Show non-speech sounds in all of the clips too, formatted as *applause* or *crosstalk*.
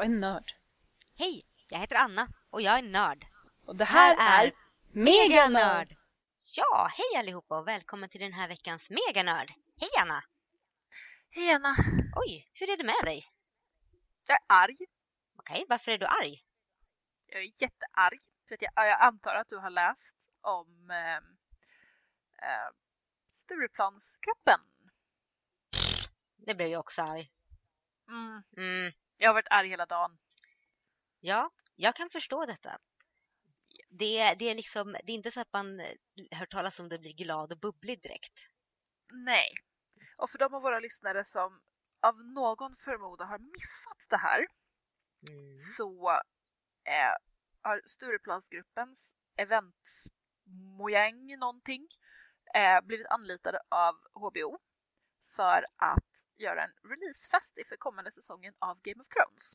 jag är nörd. Hej, jag heter Anna och jag är nörd. Och det här, Här är är Meganörd! Ja, hej allihopa och välkommen till den här veckans Meganörd. Hej Anna! Hej Anna. Oj, hur är det med dig? Jag är arg. Okej, varför är du arg? Jag är jättearg. För att jag, jag antar att du har läst om eh, eh, Stureplansgruppen. Det blev jag också arg. Mm. Mm, Jag har varit arg hela dagen. ja, jag kan förstå detta. Det, det är liksom, det är inte så att man eh, hör talas om det blir glad och bubblig direkt. Nej. Och för de av våra lyssnare som av någon förmoda har missat det här Mm. så eh, har Stureplansgruppens eventsmojäng någonting eh, blivit anlitade av HBO för att göra en releasefest inför kommande säsongen av Game of Thrones.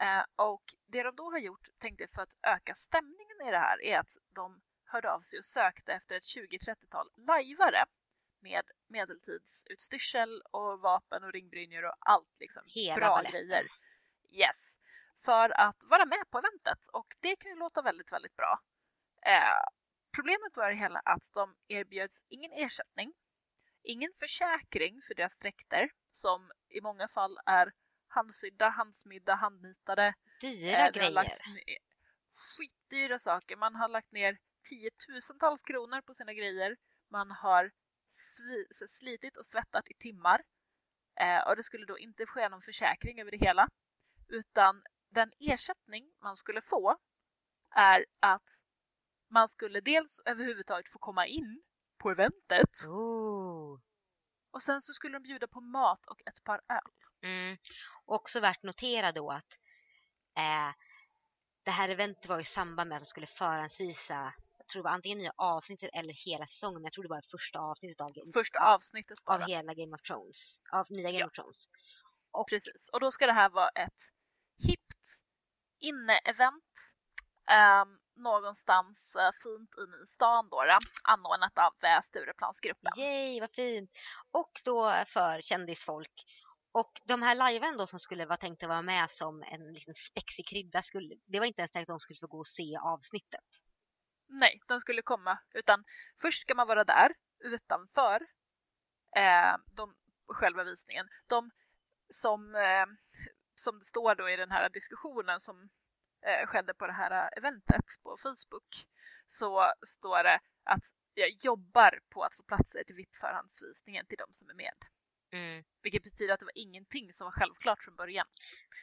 Eh, och det de då har gjort, tänkte jag, för att öka stämningen i det här är att de hörde av sig och sökte efter ett 20-30-tal lajvare med medeltidsutstyrsel och vapen och ringbrynjor och allt liksom. Hela Bra baletten. grejer. Yes. För att vara med på eventet och det kan ju låta väldigt, väldigt bra. Eh, problemet var det hela att de erbjöds ingen ersättning, ingen försäkring för deras dräkter som i många fall är handsydda, handsmidda, handnitade. Dyra Eh, grejer. skitdyra saker. Man har lagt ner tiotusentals kronor på sina grejer. Man har slitit och svettat i timmar. Eh, och det skulle då inte ske någon försäkring över det hela. Utan den ersättning man skulle få är att man skulle dels överhuvudtaget få komma in på eventet Ooh. och sen så skulle de bjuda på mat och ett par öl. Mm. Också värt notera då att eh, det här eventet var i samband med att de skulle förhandsvisa jag tror det var antingen nya avsnittet eller hela säsongen, men jag tror det var första avsnittet av, Första av, avsnittet av bara. hela Game of Thrones. Av nya Game Ja. of Thrones. Precis, och då ska det här vara ett hippt inne-event ehm, någonstans eh, fint inne i stan då, då anordnat av uh, Stureplansgruppen. Yay, vad fint! Och då för kändisfolk. Och de här liven då som skulle vara tänkta vara med som en liten spexig krydda, skulle, det var inte ens tänkt att de skulle få gå och se avsnittet. Nej, de skulle komma, utan först ska man vara där utanför eh, de, själva visningen. De som, eh, som det står då i den här diskussionen som eh, skedde på det här eventet på Facebook så står det att jag jobbar på att få platser till VIP-förhandsvisningen till de som är med. Mm. Vilket betyder att det var ingenting som var självklart från början.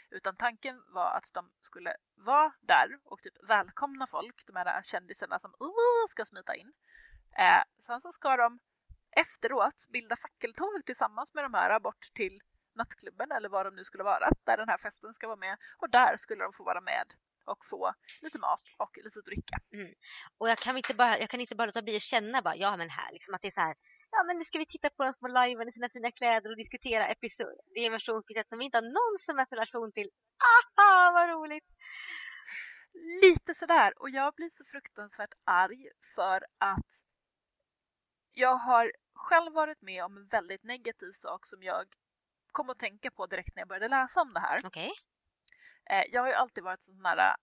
Utan tanken var att de skulle vara där och typ välkomna folk, de här kändisarna som uh, ska smita in. Eh, sen så ska de efteråt bilda fackeltåg tillsammans med de här bort till nattklubben eller vad de nu skulle vara, där den här festen ska vara med. Och där skulle de få vara med och få lite mat och lite dricka. Och jag kan inte bara, jag kan inte bara låta bli att känna bara, ja men här, liksom att det är så här, ja men nu ska vi titta på de små liven i sina fina kläder och diskutera episod, det är en version som vi inte har någon som helst relation till. Aha, vad roligt! Lite sådär, och jag blir så fruktansvärt arg för att jag har själv varit med om en väldigt negativ sak som jag kom att tänka på direkt när jag började läsa om det här. Okej. Eh, jag har ju alltid varit sån här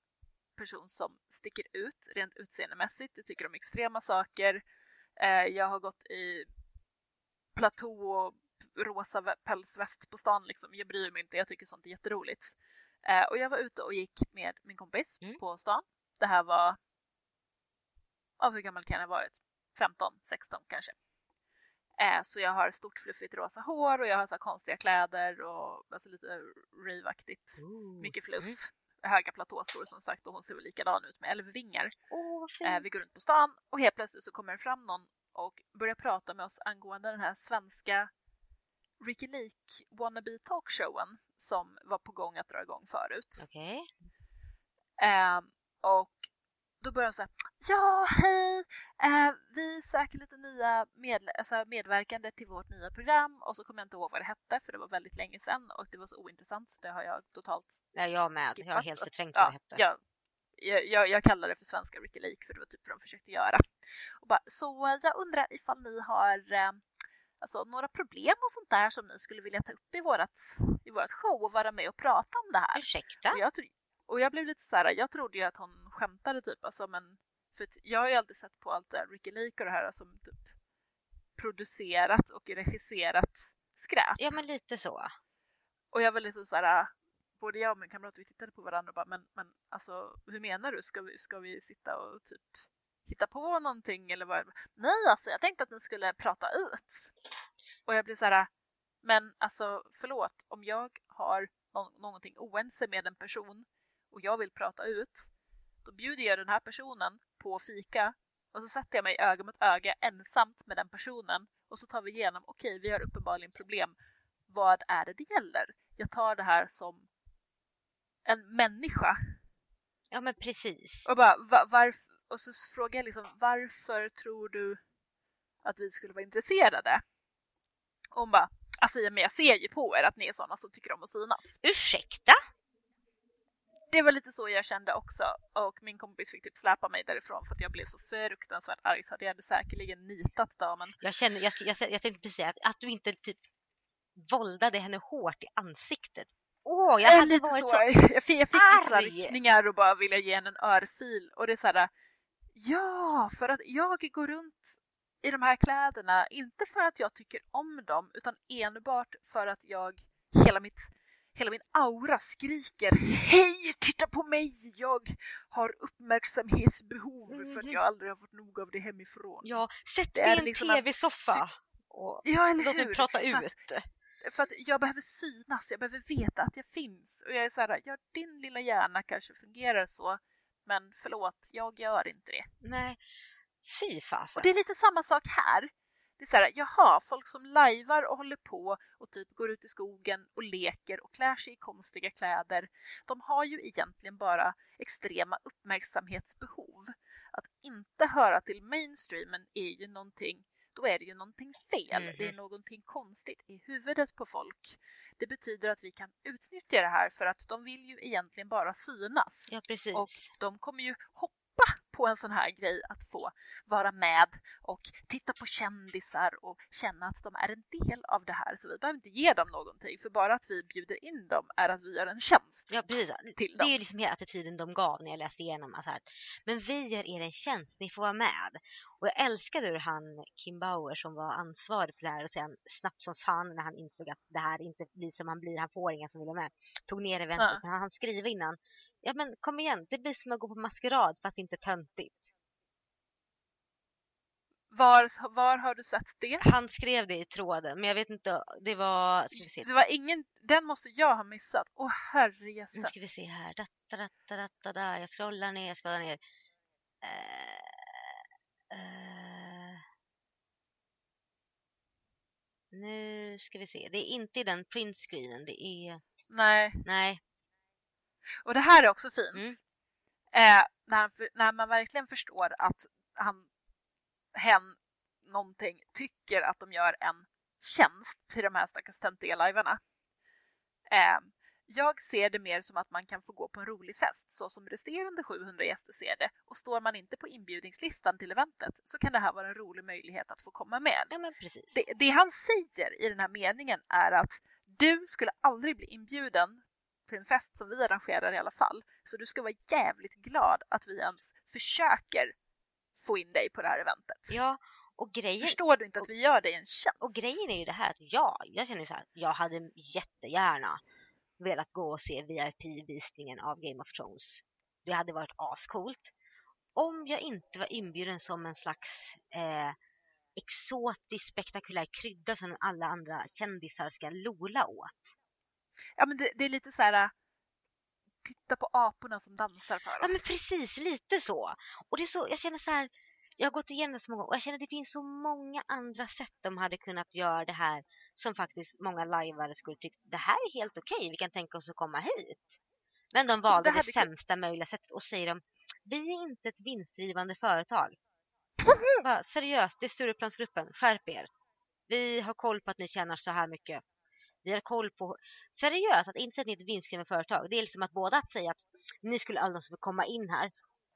person som sticker ut rent utseendemässigt. Jag tycker om extrema saker. Eh, jag har gått i platå och rosa vä- pälsväst på stan liksom. Jag bryr mig inte, jag tycker sånt är jätteroligt. Eh, och jag var ute och gick med min kompis Mm. på stan. Det här var, ja hur gammal kan jag ha varit? 15, 16 kanske. Eh, så jag har stort fluffigt rosa hår och jag har så konstiga kläder och alltså lite rave-aktigt. Ooh. Mycket fluff. Mm. Höga platåskor som sagt och hon ser väl likadan ut med älvvingar. Fint. Eh, vi går runt på stan och helt plötsligt så kommer det fram någon och börjar prata med oss angående den här svenska Ricky Lake wannabe talkshowen som var på gång att dra igång förut. Okej. Eh, och då börjar de säga Ja, hej! Eh, vi söker lite nya medle- alltså medverkande till vårt nya program och så kommer jag inte ihåg vad det hette för det var väldigt länge sedan och det var så ointressant så det har jag totalt Ja, jag med. Jag har skippat. helt Så förträngt ja, vad det hette. Jag, jag, jag, jag kallar det för svenska Ricky Lake för det var typ vad de försökte göra. Och bara, så jag undrar ifall ni har eh, alltså, några problem och sånt där som ni skulle vilja ta upp i vårat, i vårat show och vara med och prata om det här. Ursäkta? Och jag, och jag blev lite så här, jag trodde ju att hon skämtade typ, alltså, men för jag har ju alltid sett på allt det här Ricky Lake och det här som typ producerat och regisserat skräp. Ja, men lite så. Och jag var lite så här, både jag och min kamrat vi tittade på varandra och bara, men, men alltså hur menar du? Ska vi, ska vi sitta och typ hitta på någonting eller vad? Nej, alltså jag tänkte att ni skulle prata ut. Och jag blev så här, men alltså förlåt, om jag har nå- någonting oense med en person och jag vill prata ut, då bjuder jag den här personen på fika och så sätter jag mig öga mot öga ensamt med den personen och så tar vi igenom, okej, vi har uppenbarligen problem. Vad är det det gäller? Jag tar det här som en människa Ja, men precis. och bara va, varför, och så frågar jag liksom varför tror du att vi skulle vara intresserade? Och hon bara, alltså men jag ser ju på er att ni är sådana som tycker om att synas. Ursäkta? Det var lite så jag kände också och min kompis fick typ släpa mig därifrån för att jag blev så fruktansvärt arg så att jag hade säkerligen nitat damen. Jag känner, jag, jag, jag tänkte precis säga att, att du inte typ våldade henne hårt i ansiktet. Åh, jag hade lite varit så. så, *laughs* Jag fick, jag fick lite arg. ryckningar och bara ville ge henne en örfil och det är så här. Ja, för att jag går runt i de här kläderna, inte för att jag tycker om dem utan enbart för att jag hela mitt Hela min aura skriker Hej, titta på mig! Jag har uppmärksamhetsbehov för att jag aldrig har fått nog av det hemifrån. ja, sätt mig är i en liksom tv-soffa och Ja, låt mig prata För att- ut. för att jag behöver synas, jag behöver veta att jag finns. Och jag är så här, ja din lilla hjärna kanske fungerar så, men förlåt, jag gör inte det. Nej, fy fasen. Och det är lite samma sak här. Det är så här, jaha, folk som lajvar och håller på och typ går ut i skogen och leker och klär sig i konstiga kläder. De har ju egentligen bara extrema uppmärksamhetsbehov. Att inte höra till mainstreamen är ju någonting, då är det ju någonting fel. Mhm. Det är någonting konstigt i huvudet på folk. Det betyder att vi kan utnyttja det här för att de vill ju egentligen bara synas. Ja, precis. Och de kommer ju hoppa på en sån här grej att få vara med och titta på kändisar och känna att de är en del av det här. Så vi behöver inte ge dem någonting för bara att vi bjuder in dem är att vi gör en tjänst Ja, precis. till Det är dem. ju liksom hela attityden de gav när jag läste igenom. Alltså här. Men vi gör er en tjänst, ni får vara med. Och jag älskade hur han, Kim Bauer, som var ansvarig för det här och sen snabbt som fan när han insåg att det här inte blir som han blir, han får ingen som vill vara med. Tog ner eventet, Ja. han hann skriva innan. Ja men kom igen, det blir som att gå på maskerad fast inte töntigt. Var, var har du sett det? Han skrev det i tråden, men jag vet inte, det var, ska vi se, Det var ingen, den måste jag ha missat. Åh herrejösses. nu ska vi se här, da, da, da, da, da, jag scrollar ner, jag scrollar ner. Eh, eh, nu ska vi se, det är inte i den printscreenen, det är, Nej, nej, och det här är också fint. Mm. Eh, när, när man verkligen förstår att han, hen, någonting, tycker att de gör en tjänst till de här stackars töntiga lajvarna. Eh, jag ser det mer som att man kan få gå på en rolig fest så som resterande 700 gäster ser det. Och står man inte på inbjudningslistan till eventet så kan det här vara en rolig möjlighet att få komma med. ja. Det, det han säger i den här meningen är att du skulle aldrig bli inbjuden på en fest som vi arrangerar i alla fall. Så du ska vara jävligt glad att vi ens försöker få in dig på det här eventet. Ja, och grejen, Förstår du inte att vi gör dig en tjänst? och grejen är ju det här att jag, jag känner så här, jag hade jättegärna velat gå och se VIP-visningen av Game of Thrones. Det hade varit ascoolt. Om jag inte var inbjuden som en slags eh, exotisk spektakulär krydda som alla andra kändisar ska lola åt. Ja, men det, det är lite så här. äh, Titta på aporna som dansar för oss. Ja men precis, lite så. Och det är så, jag känner så här, jag har gått igenom det så många gånger och jag känner att det finns så många andra sätt de hade kunnat göra det här som faktiskt många lajvare skulle tycka, det här är helt okej, vi kan tänka oss att komma hit. Men de valde det det, kun- sämsta möjliga sättet och säger de, vi är inte ett vinstdrivande företag. Bara, seriöst, det är Stureplansgruppen, skärp er. Vi har koll på att ni tjänar så här mycket. Vi har koll på, seriöst, att inte säga att ni är ett vinstdrivande företag, det är liksom att båda att säga att ni skulle alla som vill komma in här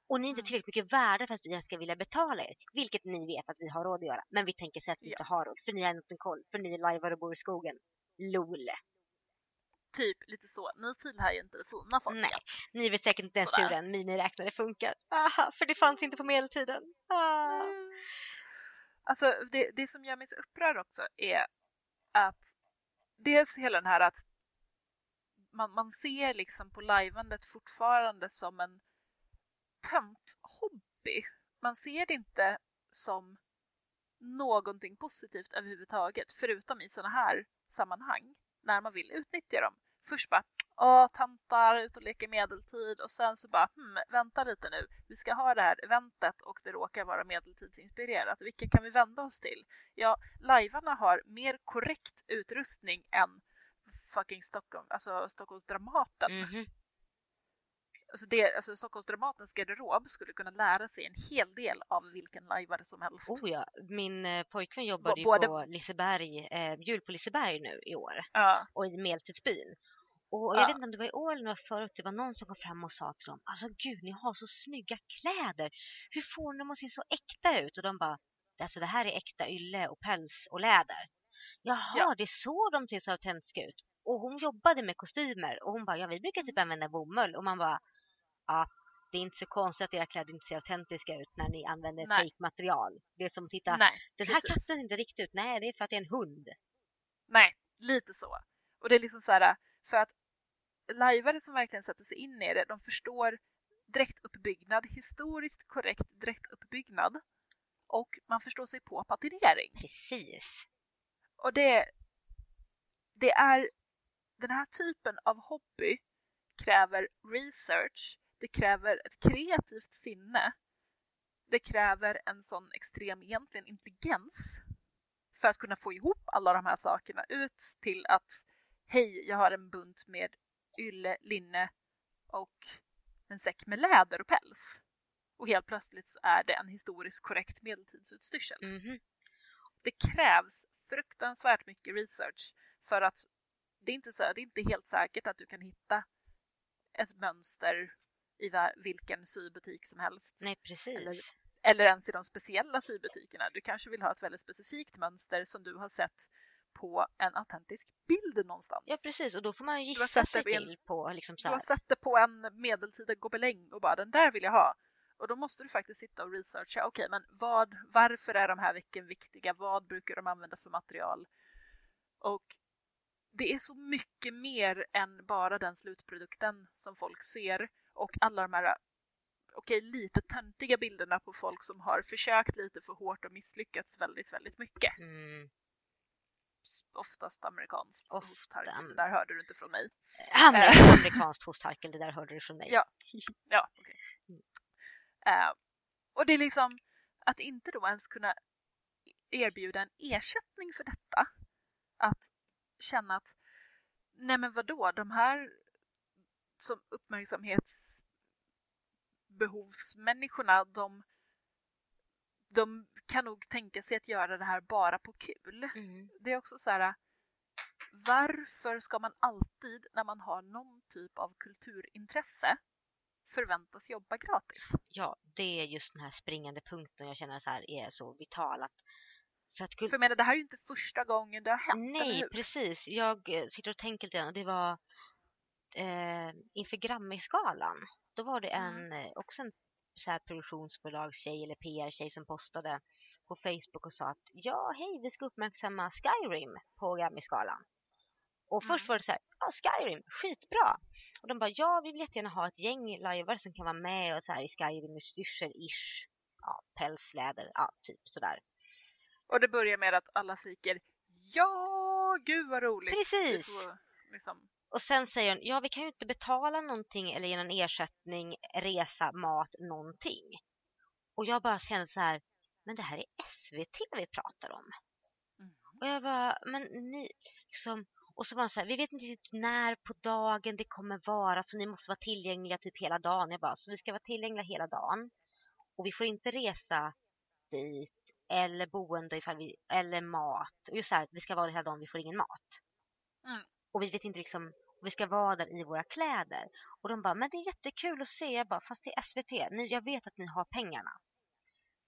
Och ni är inte Mm. tillräckligt mycket värda för att vi ska vilja betala er. Vilket ni vet att vi har råd att göra. Men vi tänker säga att vi Ja. inte har råd. För ni har inte koll. För ni är lajvar och bor i skogen. LOL. Typ lite så. Ni tillhör ju inte det fina folket. Nej. Ni vet säkert inte ens hur en miniräknare funkar. Aha, för det fanns inte på medeltiden. Ah. Mm. Alltså det, det som gör mig så upprörd också är att dels hela den här att man, man ser liksom på lajvandet fortfarande som en tönt hobby. Man ser det inte som någonting positivt överhuvudtaget förutom i sådana här sammanhang när man vill utnyttja dem. Först bara Åh, tantar ut och leker medeltid och sen så bara hmm, vänta lite nu. Vi ska ha det här eventet och det råkar vara medeltidsinspirerat. Vilka kan vi vända oss till? Ja, lajvarna har mer korrekt utrustning än fucking Stockholm, alltså Stockholms Dramaten. Mhm. Alltså, det, alltså Stockholms Dramatens garderob skulle kunna lära sig en hel del av vilken lajvare som helst. Oh ja, min eh, pojkvän jobbade ju både- på Liseberg, eh, jul på Liseberg nu i år. Ja, och i Medeltidsbyn. Och Ja. jag vet inte om det var i år eller förut, det var någon som kom fram och sa till dem, alltså gud ni har så snygga kläder, hur får ni dem att se så äkta ut? Och de bara, alltså det här är äkta ylle och päls och läder. Jaha, Ja. det så de ser så autentiska ut. Och hon jobbade med kostymer och hon bara, ja vi brukar typ använda bomull och man bara, ja det är inte så konstigt att era kläder inte ser autentiska ut när ni använder fejkmaterial. Det är som att titta, nej, den här precis. katten ser inte riktigt ut, nej det är för att det är en hund. Nej, lite så. Och det är liksom så här, för att lajvare som verkligen sätter sig in i det, de förstår dräktuppbyggnad, historiskt korrekt dräktuppbyggnad och man förstår sig på patinering. Precis. Och det, det är den här typen av hobby kräver research, det kräver ett kreativt sinne, det kräver en sån extrem egentligen intelligens för att kunna få ihop alla de här sakerna ut till att hej, jag har en bunt med ylle, linne och en säck med läder och päls. Och helt plötsligt så är det en historiskt korrekt medeltidsutstyrsel Mhm. det krävs fruktansvärt mycket research för att det är inte, så, det är inte helt säkert att du kan hitta ett mönster i vilken sybutik som helst. Nej, precis. Eller- Eller ens i de speciella sybutikerna. Du kanske vill ha ett väldigt specifikt mönster som du har sett på en autentisk bild någonstans. Ja, precis. Och då får man gissa sig i en- till på liksom så Du har här. sett det på en medeltida gobeläng och bara den där vill jag ha. Och då måste du faktiskt sitta och researcha. Okej, men vad, varför är de här vecken viktiga? Vad brukar de använda för material? Och det är så mycket mer än bara den slutprodukten som folk ser och alla de här okej, lite töntiga bilderna på folk som har försökt lite för hårt och misslyckats väldigt, väldigt mycket. Mm. Oftast amerikanskt. Ofta. Hostharkel, det där hörde du inte från mig. Amer- Amerikanskt hostharkel, det där hörde du från mig. Ja. Ja, okej. Mm. Eh, och det är liksom att inte då ens kunna erbjuda en ersättning för detta. Att känna att nej men vadå, de här som uppmärksamhetsbehovsmänniskorna de, de kan nog tänka sig att göra det här bara på kul. Mm. Det är också så här varför ska man alltid när man har någon typ av kulturintresse förväntas jobba gratis? ja, det är just den här springande punkten jag känner så här är så vital. Att, för att För jag menar, det här är ju inte första gången det har hänt, Nej, precis. Jag eh, sitter och tänker lite och det var eh, inför Grammisgalan. Då var det en, Mm. också en så här produktionsbolagstjej eller PR-tjej som postade på Facebook och sa att ja, hej, vi ska uppmärksamma Skyrim på Grammisgalan. Och först Mm. var det så här, ja, Skyrim, skitbra. Och de bara, ja, vi vill jättegärna ha ett gäng lajvare som kan vara med och så här i Skyrim-utstyrsel-ish. Ja, pälsläder, ja, typ sådär. Och det börjar med att alla skriker Ja, gud vad roligt! Precis. liksom, Och sen säger hon, ja vi kan ju inte betala någonting eller ge någon ersättning, resa, mat, någonting. Och jag bara känner så här, men det här är SVT vi pratar om. mm. Och jag bara, men ni, liksom, och så var hon så här, vi vet inte riktigt när på dagen det kommer vara, så ni måste vara tillgängliga typ hela dagen. Jag bara, så vi ska vara tillgängliga hela dagen. Och vi får inte resa dit, eller boende ifall vi, eller mat. Och just så här, vi ska vara det hela dagen, vi får ingen mat. Mm. Och vi vet inte liksom, Och vi ska vara där i våra kläder. Och de bara, men det är jättekul att se. Jag bara, fast det är SVT. Ni, jag vet att ni har pengarna.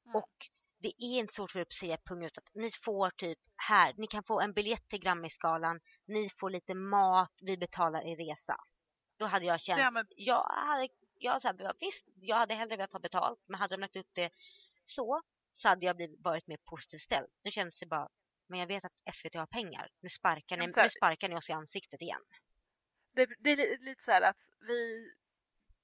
Mm. Och det är inte svårt för att säga punkt ut att ni får typ här, ni kan få en biljett till Grammisgalan, ni får lite mat, vi betalar er resa. Då hade jag känt, Ja, men jag hade, jag så här, visst, jag hade hellre velat ha betalt, men hade de lagt upp det så, så hade jag blivit, varit mer positivt ställd. Nu känns det bara, men jag vet att SVT har pengar, nu sparkar, ni, här- nu sparkar ni oss i ansiktet igen. Det, det är li- lite så här att vi,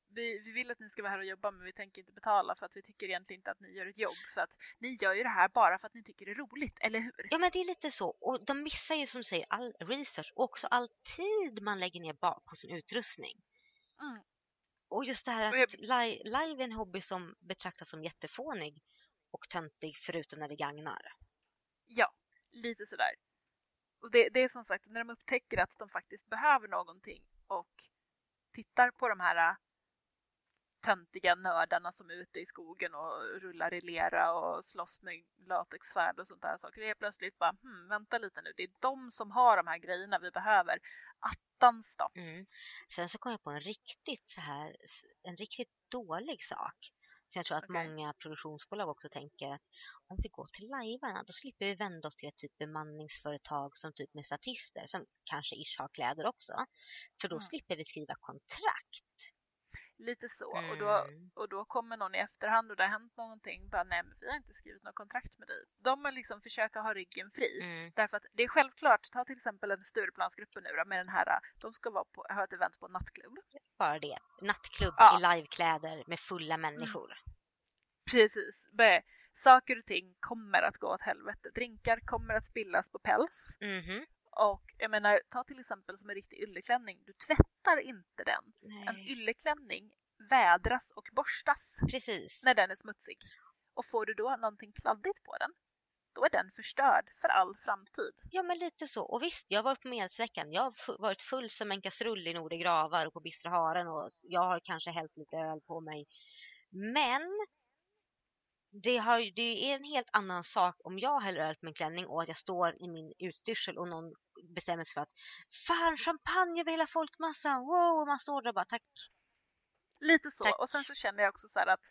vi, vi vill att ni ska vara här och jobba men vi tänker inte betala för att vi tycker egentligen inte att ni gör ett jobb. För att ni gör ju det här bara för att ni tycker det är roligt, eller hur? Ja men det är lite så. Och de missar ju som säger all research och också all tid man lägger ner bak på sin utrustning. Mm. Och just det här att li- live är en hobby som betraktas som jättefånig och töntig förutom när det gagnar. Ja, lite sådär. Och det, det är som sagt när de upptäcker att de faktiskt behöver någonting och tittar på de här äh, töntiga nördarna som är ute i skogen och rullar i lera och slåss med latexsvärd och sånt där saker. Helt plötsligt bara, hmm, vänta lite nu, det är de som har de här grejerna vi behöver. Attans då! Mm. Sen så kom jag på en riktigt så här, en riktigt dålig sak. Så jag tror att Okej. många produktionsbolag också tänker att om vi går till lajvarna då slipper vi vända oss till ett typ bemanningsföretag som typ med statister som kanske ish har kläder också. För då Mm. slipper vi skriva kontrakt. Lite så. Och, då, Mm. och då kommer någon i efterhand och det har hänt någonting. Bara, nej men vi har inte skrivit något kontrakt med dig. De har liksom försöka ha ryggen fri. Mm. Därför att det är självklart, ta till exempel en Stureplansgruppen nu då, med den här, de ska vara på, ha ett event på en nattklubb. Bara det. Nattklubb Ja. i livekläder med fulla människor. Precis. Be, saker och ting kommer att gå åt helvete. Drinkar kommer att spillas på päls. Mhm. Och jag menar, ta till exempel som en riktig ylleklänning. Du tvättar inte den. En Nej. ylleklänning vädras och borstas Precis. när den är smutsig. Och får du då någonting kladdigt på den, då är den förstörd för all framtid. Ja men lite så. Och visst, jag har varit på Medsveckan. Jag har varit full som en kastrull i Nordegravar och på Bistra Haren och jag har kanske hällt lite öl på mig. Men det, har, det är en helt annan sak om jag häller öl på min klänning och att jag står i min utstyrsel och någon bestämmer sig för att fan champagne över hela folkmassan, wow, och man står där och bara tack. Lite så. Tack. Och sen så känner jag också så här att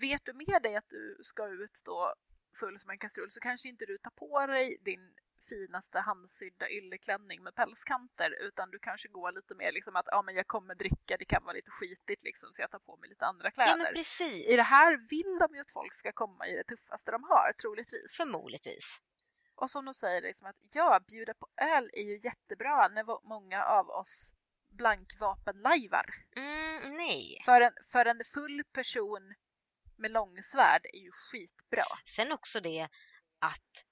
vet du med dig att du ska ut då full som en kastrull så kanske inte du tar på dig din finaste handsydda ylleklänning med pälskanter utan du kanske går lite mer liksom att ja men jag kommer dricka, det kan vara lite skitigt liksom så jag tar på mig lite andra Ja kläder. men precis. I det här vill de ju att folk ska komma i det tuffaste de har, troligtvis. Förmodligtvis. Och som de säger liksom att ja, bjuda på öl är ju jättebra när många av oss blankvapenlajvar. Mm, nej. För en, för en full person med långsvärd är ju skitbra. Sen också det att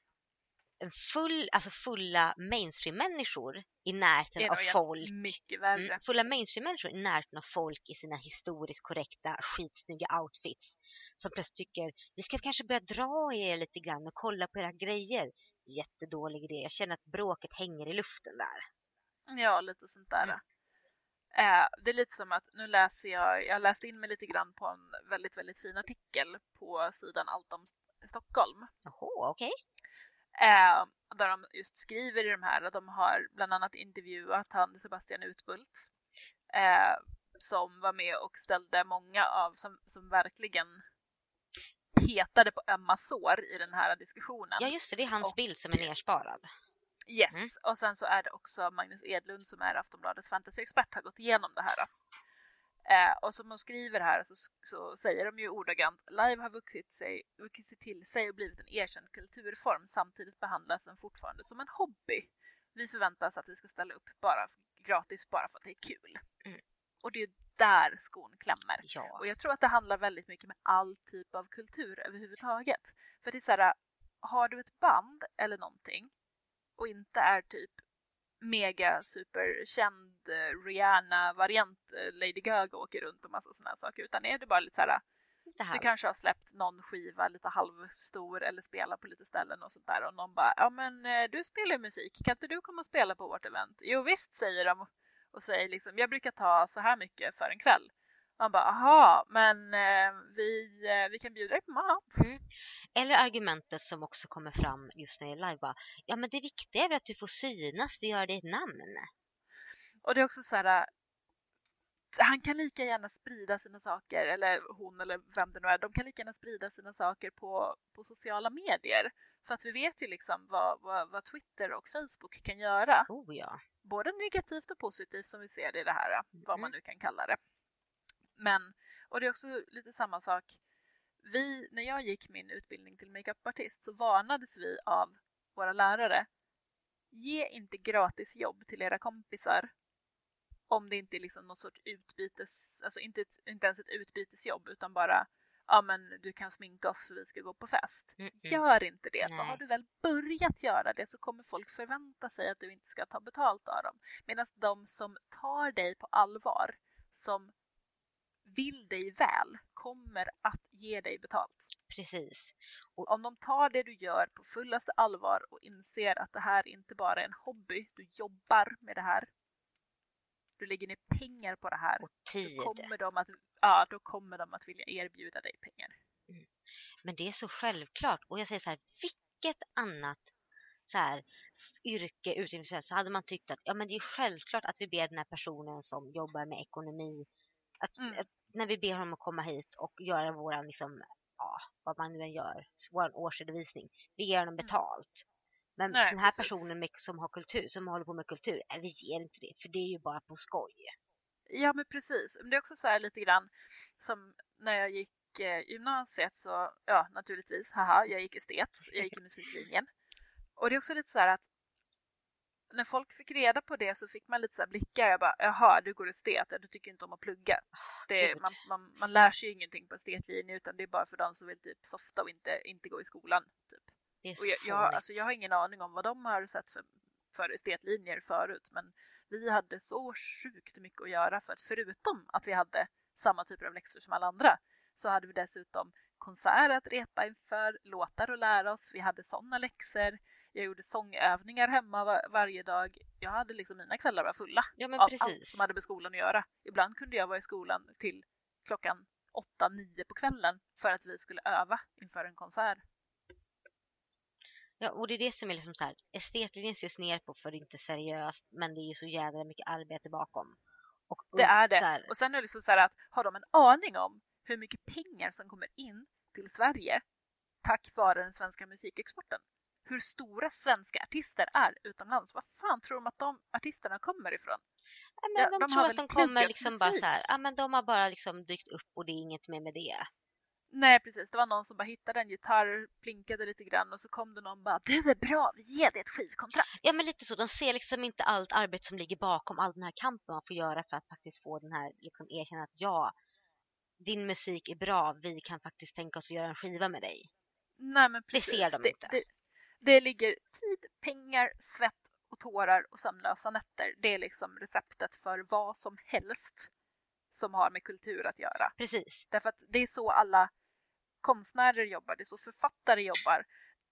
full, alltså fulla mainstream-människor i närheten är av folk mycket värre. Mm, fulla mainstream-människor i närheten av folk i sina historiskt korrekta, skitsnygga outfits. Som plötsligt tycker, vi ska kanske börja dra i er lite grann och kolla på era grejer. Jättedålig idé. Jag känner att bråket hänger i luften där. Ja, lite sånt där. Mm. Eh, det är lite som att nu läser jag, jag läste in mig lite grann på en väldigt, väldigt fin artikel på sidan Allt om St- Stockholm. Jaha, okej. Eh, där de just skriver i de här att de har bland annat intervjuat han Sebastian Utbult eh, som var med och ställde många av som, som verkligen petade på ömma sår i den här diskussionen. Ja just det, det är hans Och- bild som är nersparad. Yes, Mm. och sen så är det också Magnus Edlund som är Aftonbladets fantasyexpert har gått igenom det här. Eh, och som de skriver här så, så säger de ju ordagrant Live har vuxit, sig, vuxit till sig och blivit en erkänd kulturform. Samtidigt behandlas den fortfarande som en hobby. Vi förväntas att vi ska ställa upp bara gratis bara för att det är kul. Mm. Och det är där skon klämmer. Ja. Och jag tror att det handlar väldigt mycket med all typ av kultur överhuvudtaget. För det är så här, har du ett band eller någonting och inte är typ mega superkänd eh, Rihanna-variant eh, Lady Gaga åker runt och massa sådana saker utan är det bara lite så här du kanske har släppt någon skiva lite halvstor eller spelar på lite ställen och sånt där och någon bara ja men eh, du spelar musik, kan inte du komma och spela på vårt event? Jo visst säger de och säger liksom jag brukar ta så här mycket för en kväll. Man bara aha men eh, vi, eh, vi kan bjuda dig på mat. Mm. Eller argumentet som också kommer fram just när det är live bara, ja men det viktiga är väl att du får synas, du gör dig ett namn. Och det är också så här, han kan lika gärna sprida sina saker, eller hon eller vem det nu är, de kan lika gärna sprida sina saker på, på sociala medier. För att vi vet ju liksom vad, vad, vad Twitter och Facebook kan göra. Oh ja. Både negativt och positivt som vi ser det i det här, vad man nu kan kalla det. Men, och det är också lite samma sak. Vi, när jag gick min utbildning till makeupartist så varnades vi av våra lärare. Ge inte gratis jobb till era kompisar om det inte är liksom något sorts utbytes, alltså inte, inte ens ett utbytesjobb utan bara ja men du kan sminka oss för vi ska gå på fest. Mm -mm. Gör inte det, Nej. för har du väl börjat göra det så kommer folk förvänta sig att du inte ska ta betalt av dem. Medan de som tar dig på allvar, som vill dig väl, kommer att ge dig betalt. Precis. Och om de tar det du gör på fullaste allvar och inser att det här inte bara är en hobby, du jobbar med det här, du lägger ner pengar på det här, Och då tid. kommer de att, ja, då kommer de att vilja erbjuda dig pengar. Men det är så självklart. Och jag säger så här, vilket annat så här, yrke, utbildningsväg, så hade man tyckt att ja, men det är självklart att vi ber den här personen som jobbar med ekonomi, att, Mm. att när vi ber honom att komma hit och göra våran, liksom, ja, vad man nu än gör, vår årsredovisning, vi ger honom Mm. betalt. Men Nej, den här precis. personen med, som har kultur, som håller på med kultur, nej, vi ger inte det, för det är ju bara på skoj. Ja men precis. Det är också så här lite grann som när jag gick eh, gymnasiet så, ja naturligtvis, haha, jag gick estet, jag gick i musiklinjen. Och det är också lite så här att när folk fick reda på det så fick man lite så blickar. Jag bara, jaha, du går estet, du tycker inte om att plugga. Det, man, man, man lär sig ju ingenting på estetlinjen utan det är bara för de som vill typ softa och inte, inte gå i skolan. Typ. Det är så Och jag, jag, alltså, jag har ingen aning om vad de har sett för, för estetlinjer förut men vi hade så sjukt mycket att göra för att förutom att vi hade samma typer av läxor som alla andra så hade vi dessutom konserter att repa inför, låtar att lära oss, vi hade sådana läxor. Jag gjorde sångövningar hemma var, varje dag. Jag hade liksom mina kvällar var fulla ja, av allt precis. som hade med skolan att göra. Ibland kunde jag vara i skolan till klockan 8-9 på kvällen för att vi skulle öva inför en konsert. Ja, och det är det som är liksom så här, estetlinjen ses ner på för det är inte seriöst, men det är ju så jävla mycket arbete bakom. Och, och Det är det. här, Och sen är det liksom så här att har de en aning om hur mycket pengar som kommer in till Sverige tack vare den svenska musikexporten? Hur stora svenska artister är utomlands? Vad fan tror de att de artisterna kommer ifrån? ja, men ja, de, de tror att de kommer liksom bara så här, ja men de har bara liksom dykt upp och det är inget mer med det. Nej precis, det var någon som bara hittade en gitarr, plinkade lite grann och så kom det någon och bara Du är bra, vi ger dig ett skivkontrakt. Ja men lite så, de ser liksom inte allt arbete som ligger bakom all den här kampen man får göra för att faktiskt få den här, liksom erkänna att ja, din musik är bra, vi kan faktiskt tänka oss att göra en skiva med dig. Nej men Det precis. ser de det, inte. Det, det ligger tid, pengar, svett och tårar och sömnlösa nätter. Det är liksom receptet för vad som helst som har med kultur att göra. Precis. Därför att det är så alla konstnärer jobbar, det är så författare jobbar,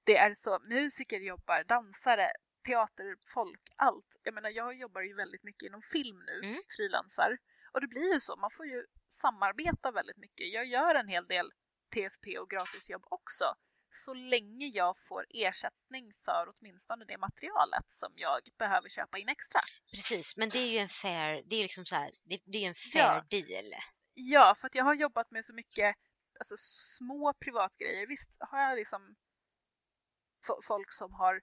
det är så musiker jobbar, dansare, teaterfolk, allt. Jag menar, jag jobbar ju väldigt mycket inom film nu, Mm. frilansar. Och det blir ju så, man får ju samarbeta väldigt mycket. Jag gör en hel del TFP och gratisjobb också. Så länge jag får ersättning för åtminstone det materialet som jag behöver köpa in extra. Precis, men det är ju en fair, det är liksom så här, det, det är en Ja. fair deal. Ja, för att jag har jobbat med så mycket alltså, små privatgrejer. Visst har jag liksom folk som har,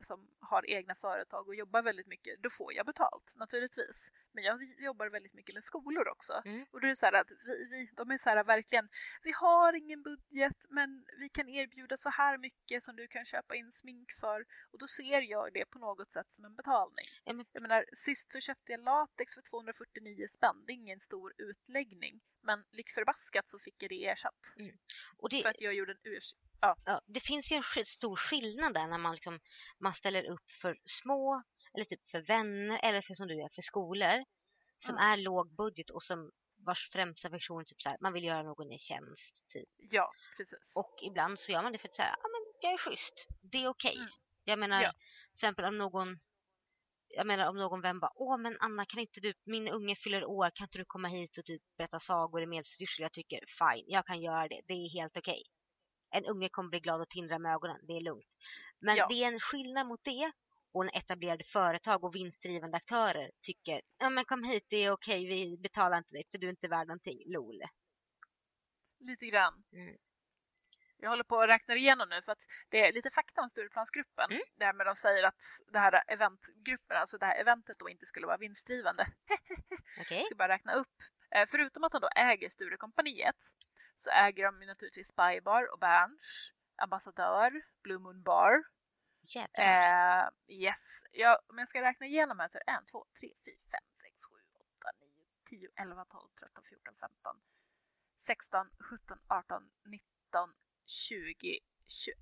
som har egna företag och jobbar väldigt mycket, då får jag betalt naturligtvis. Men jag jobbar väldigt mycket med skolor också. Mm. Och då är det så här att vi, vi, de är så här verkligen, vi har ingen budget men vi kan erbjuda så här mycket som du kan köpa in smink för. Och då ser jag det på något sätt som en betalning. Men, Jag menar, sist så köpte jag latex för 249 spänn. Det är ingen stor utläggning. Men lik förbaskat så fick jag det ersatt. och det, För att jag gjorde en urs... ja, det finns ju en stor skillnad där när man, liksom, man ställer upp för små, eller typ för vänner, eller för, som du gör, för skolor som Mm. är låg budget och som vars främsta är typ så här, man vill göra någon en tjänst. Typ. Ja, precis. Och ibland så gör man det för att säga, ja men jag är schysst, det är okej. Mm. Jag menar, Ja. till exempel om någon jag menar om någon vän bara, åh men Anna kan inte du, min unge fyller år, kan inte du komma hit och typ berätta sagor i medstyrsel? Jag tycker, fine, jag kan göra det, det är helt okej. En unge kommer bli glad och tindra med ögonen, det är lugnt. Men Ja. det är en skillnad mot det och en etablerade företag och vinstdrivande aktörer tycker ja men kom hit, det är okej, vi betalar inte dig för du är inte värd någonting, LOL. Lite grann. Mm. Jag håller på att räkna igenom nu för att det är lite fakta om Stureplansgruppen. Mm. Där med de säger att det här eventgruppen, alltså det här eventet då inte skulle vara vinstdrivande. *laughs* Okej? Jag ska bara räkna upp. Eh, förutom att de då äger Sturecompagniet så äger de naturligtvis Spybar och Berns, Ambassadör, Blue Moon Bar. Jävlar. Eh, yes, ja, om jag ska räkna igenom här så är det 1, 2, 3, 4, 5, 6, 7, 8, 9, 10, 11, 12, 13, 14, 15, 16, 17, 18, 19, 20, 21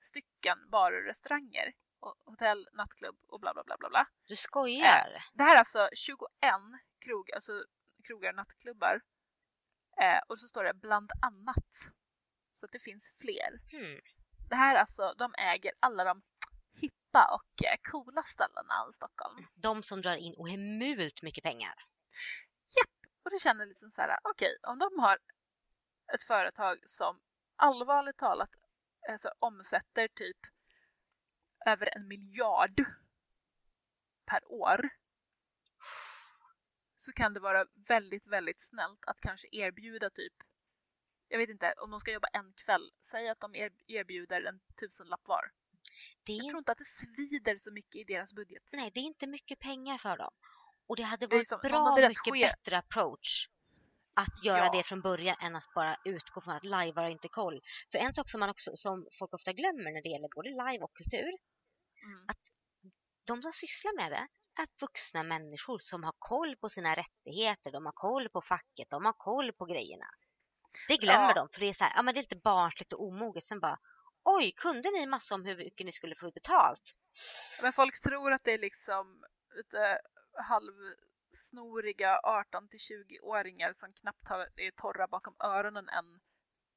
stycken barer och restauranger. Och hotell, nattklubb och bla bla bla bla bla. Du skojar? Det här är alltså 21 krog, alltså krogar och nattklubbar. Eh, och så står det bland annat. Så att det finns fler. Hmm. Det här alltså, de äger alla de hippa och eh, coola ställena i Stockholm. De som drar in ohemult mycket pengar. Och det känner liksom så här, okej, om de har ett företag som allvarligt talat alltså, omsätter typ över en miljard per år så kan det vara väldigt, väldigt snällt att kanske erbjuda typ, jag vet inte, om de ska jobba en kväll, säg att de er- erbjuder en tusenlapp var. Det är, Jag tror inte att det svider så mycket i deras budget. nej, det är inte mycket pengar för dem. Och det hade Det varit som- någon bra mycket chef- bättre approach att göra Ja. det från början än att bara utgå från att live har inte koll. För en sak som man också, som folk ofta glömmer när det gäller både live och kultur, Mm. de som sysslar med det är vuxna människor som har koll på sina rättigheter, de har koll på facket, de har koll på grejerna. Det glömmer Ja. de, för det är så här, ja men det är lite barnsligt och omoget. Sen bara, oj, kunde ni massa om hur mycket ni skulle få betalt? Men folk tror att det är liksom lite halvsnoriga 18 till 20-åringar som knappt har, är torra bakom öronen än.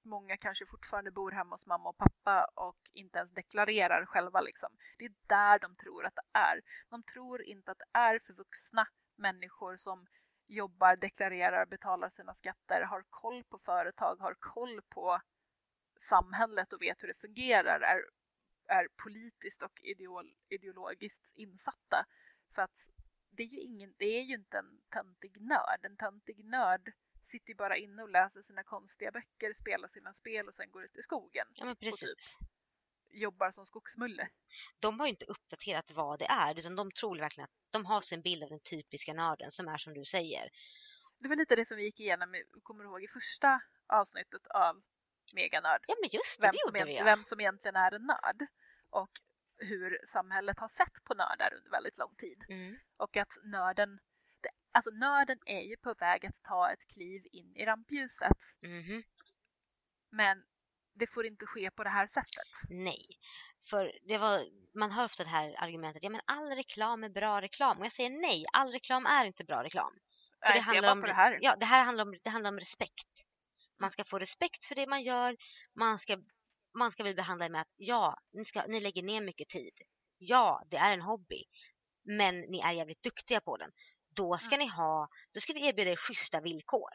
Många kanske fortfarande bor hemma hos mamma och pappa och inte ens deklarerar själva. Liksom. Det är där de tror att det är. De tror inte att det är för vuxna människor som jobbar, deklarerar, betalar sina skatter, har koll på företag, har koll på samhället och vet hur det fungerar, är är politiskt och ideol ideologiskt insatta. För att det är ju, ingen, det är ju inte en töntig nörd. En töntig nörd sitter ju bara inne och läser sina konstiga böcker, spelar sina spel och sen går ut i skogen Ja men och precis. typ jobbar som skogsmulle. De har ju inte uppdaterat vad det är, utan de tror verkligen att de har sin bild av den typiska nörden som är som du säger. Det var lite det som vi gick igenom, kommer du ihåg, i första avsnittet av Meganörd. Ja men just det, Vem det som, gjorde vi ja. vem som egentligen är en nörd. Och hur samhället har sett på nördar under väldigt lång tid. Mm. Och att nörden, alltså nörden är ju på väg att ta ett kliv in i rampljuset. Mhm. Men det får inte ske på det här sättet. Nej. För det var, man har ofta det här argumentet, ja men all reklam är bra reklam. Och jag säger nej, all reklam är inte bra reklam. För se bara på det här. Ja, det här handlar om, det handlar om respekt. Man ska få respekt för det man gör. Man ska, man ska bli behandlad med att ja, ni, ska, ni lägger ner mycket tid. Ja, det är en hobby. Men ni är jävligt duktiga på den. Då ska Mm. ni ha, då ska vi erbjuda er schyssta villkor.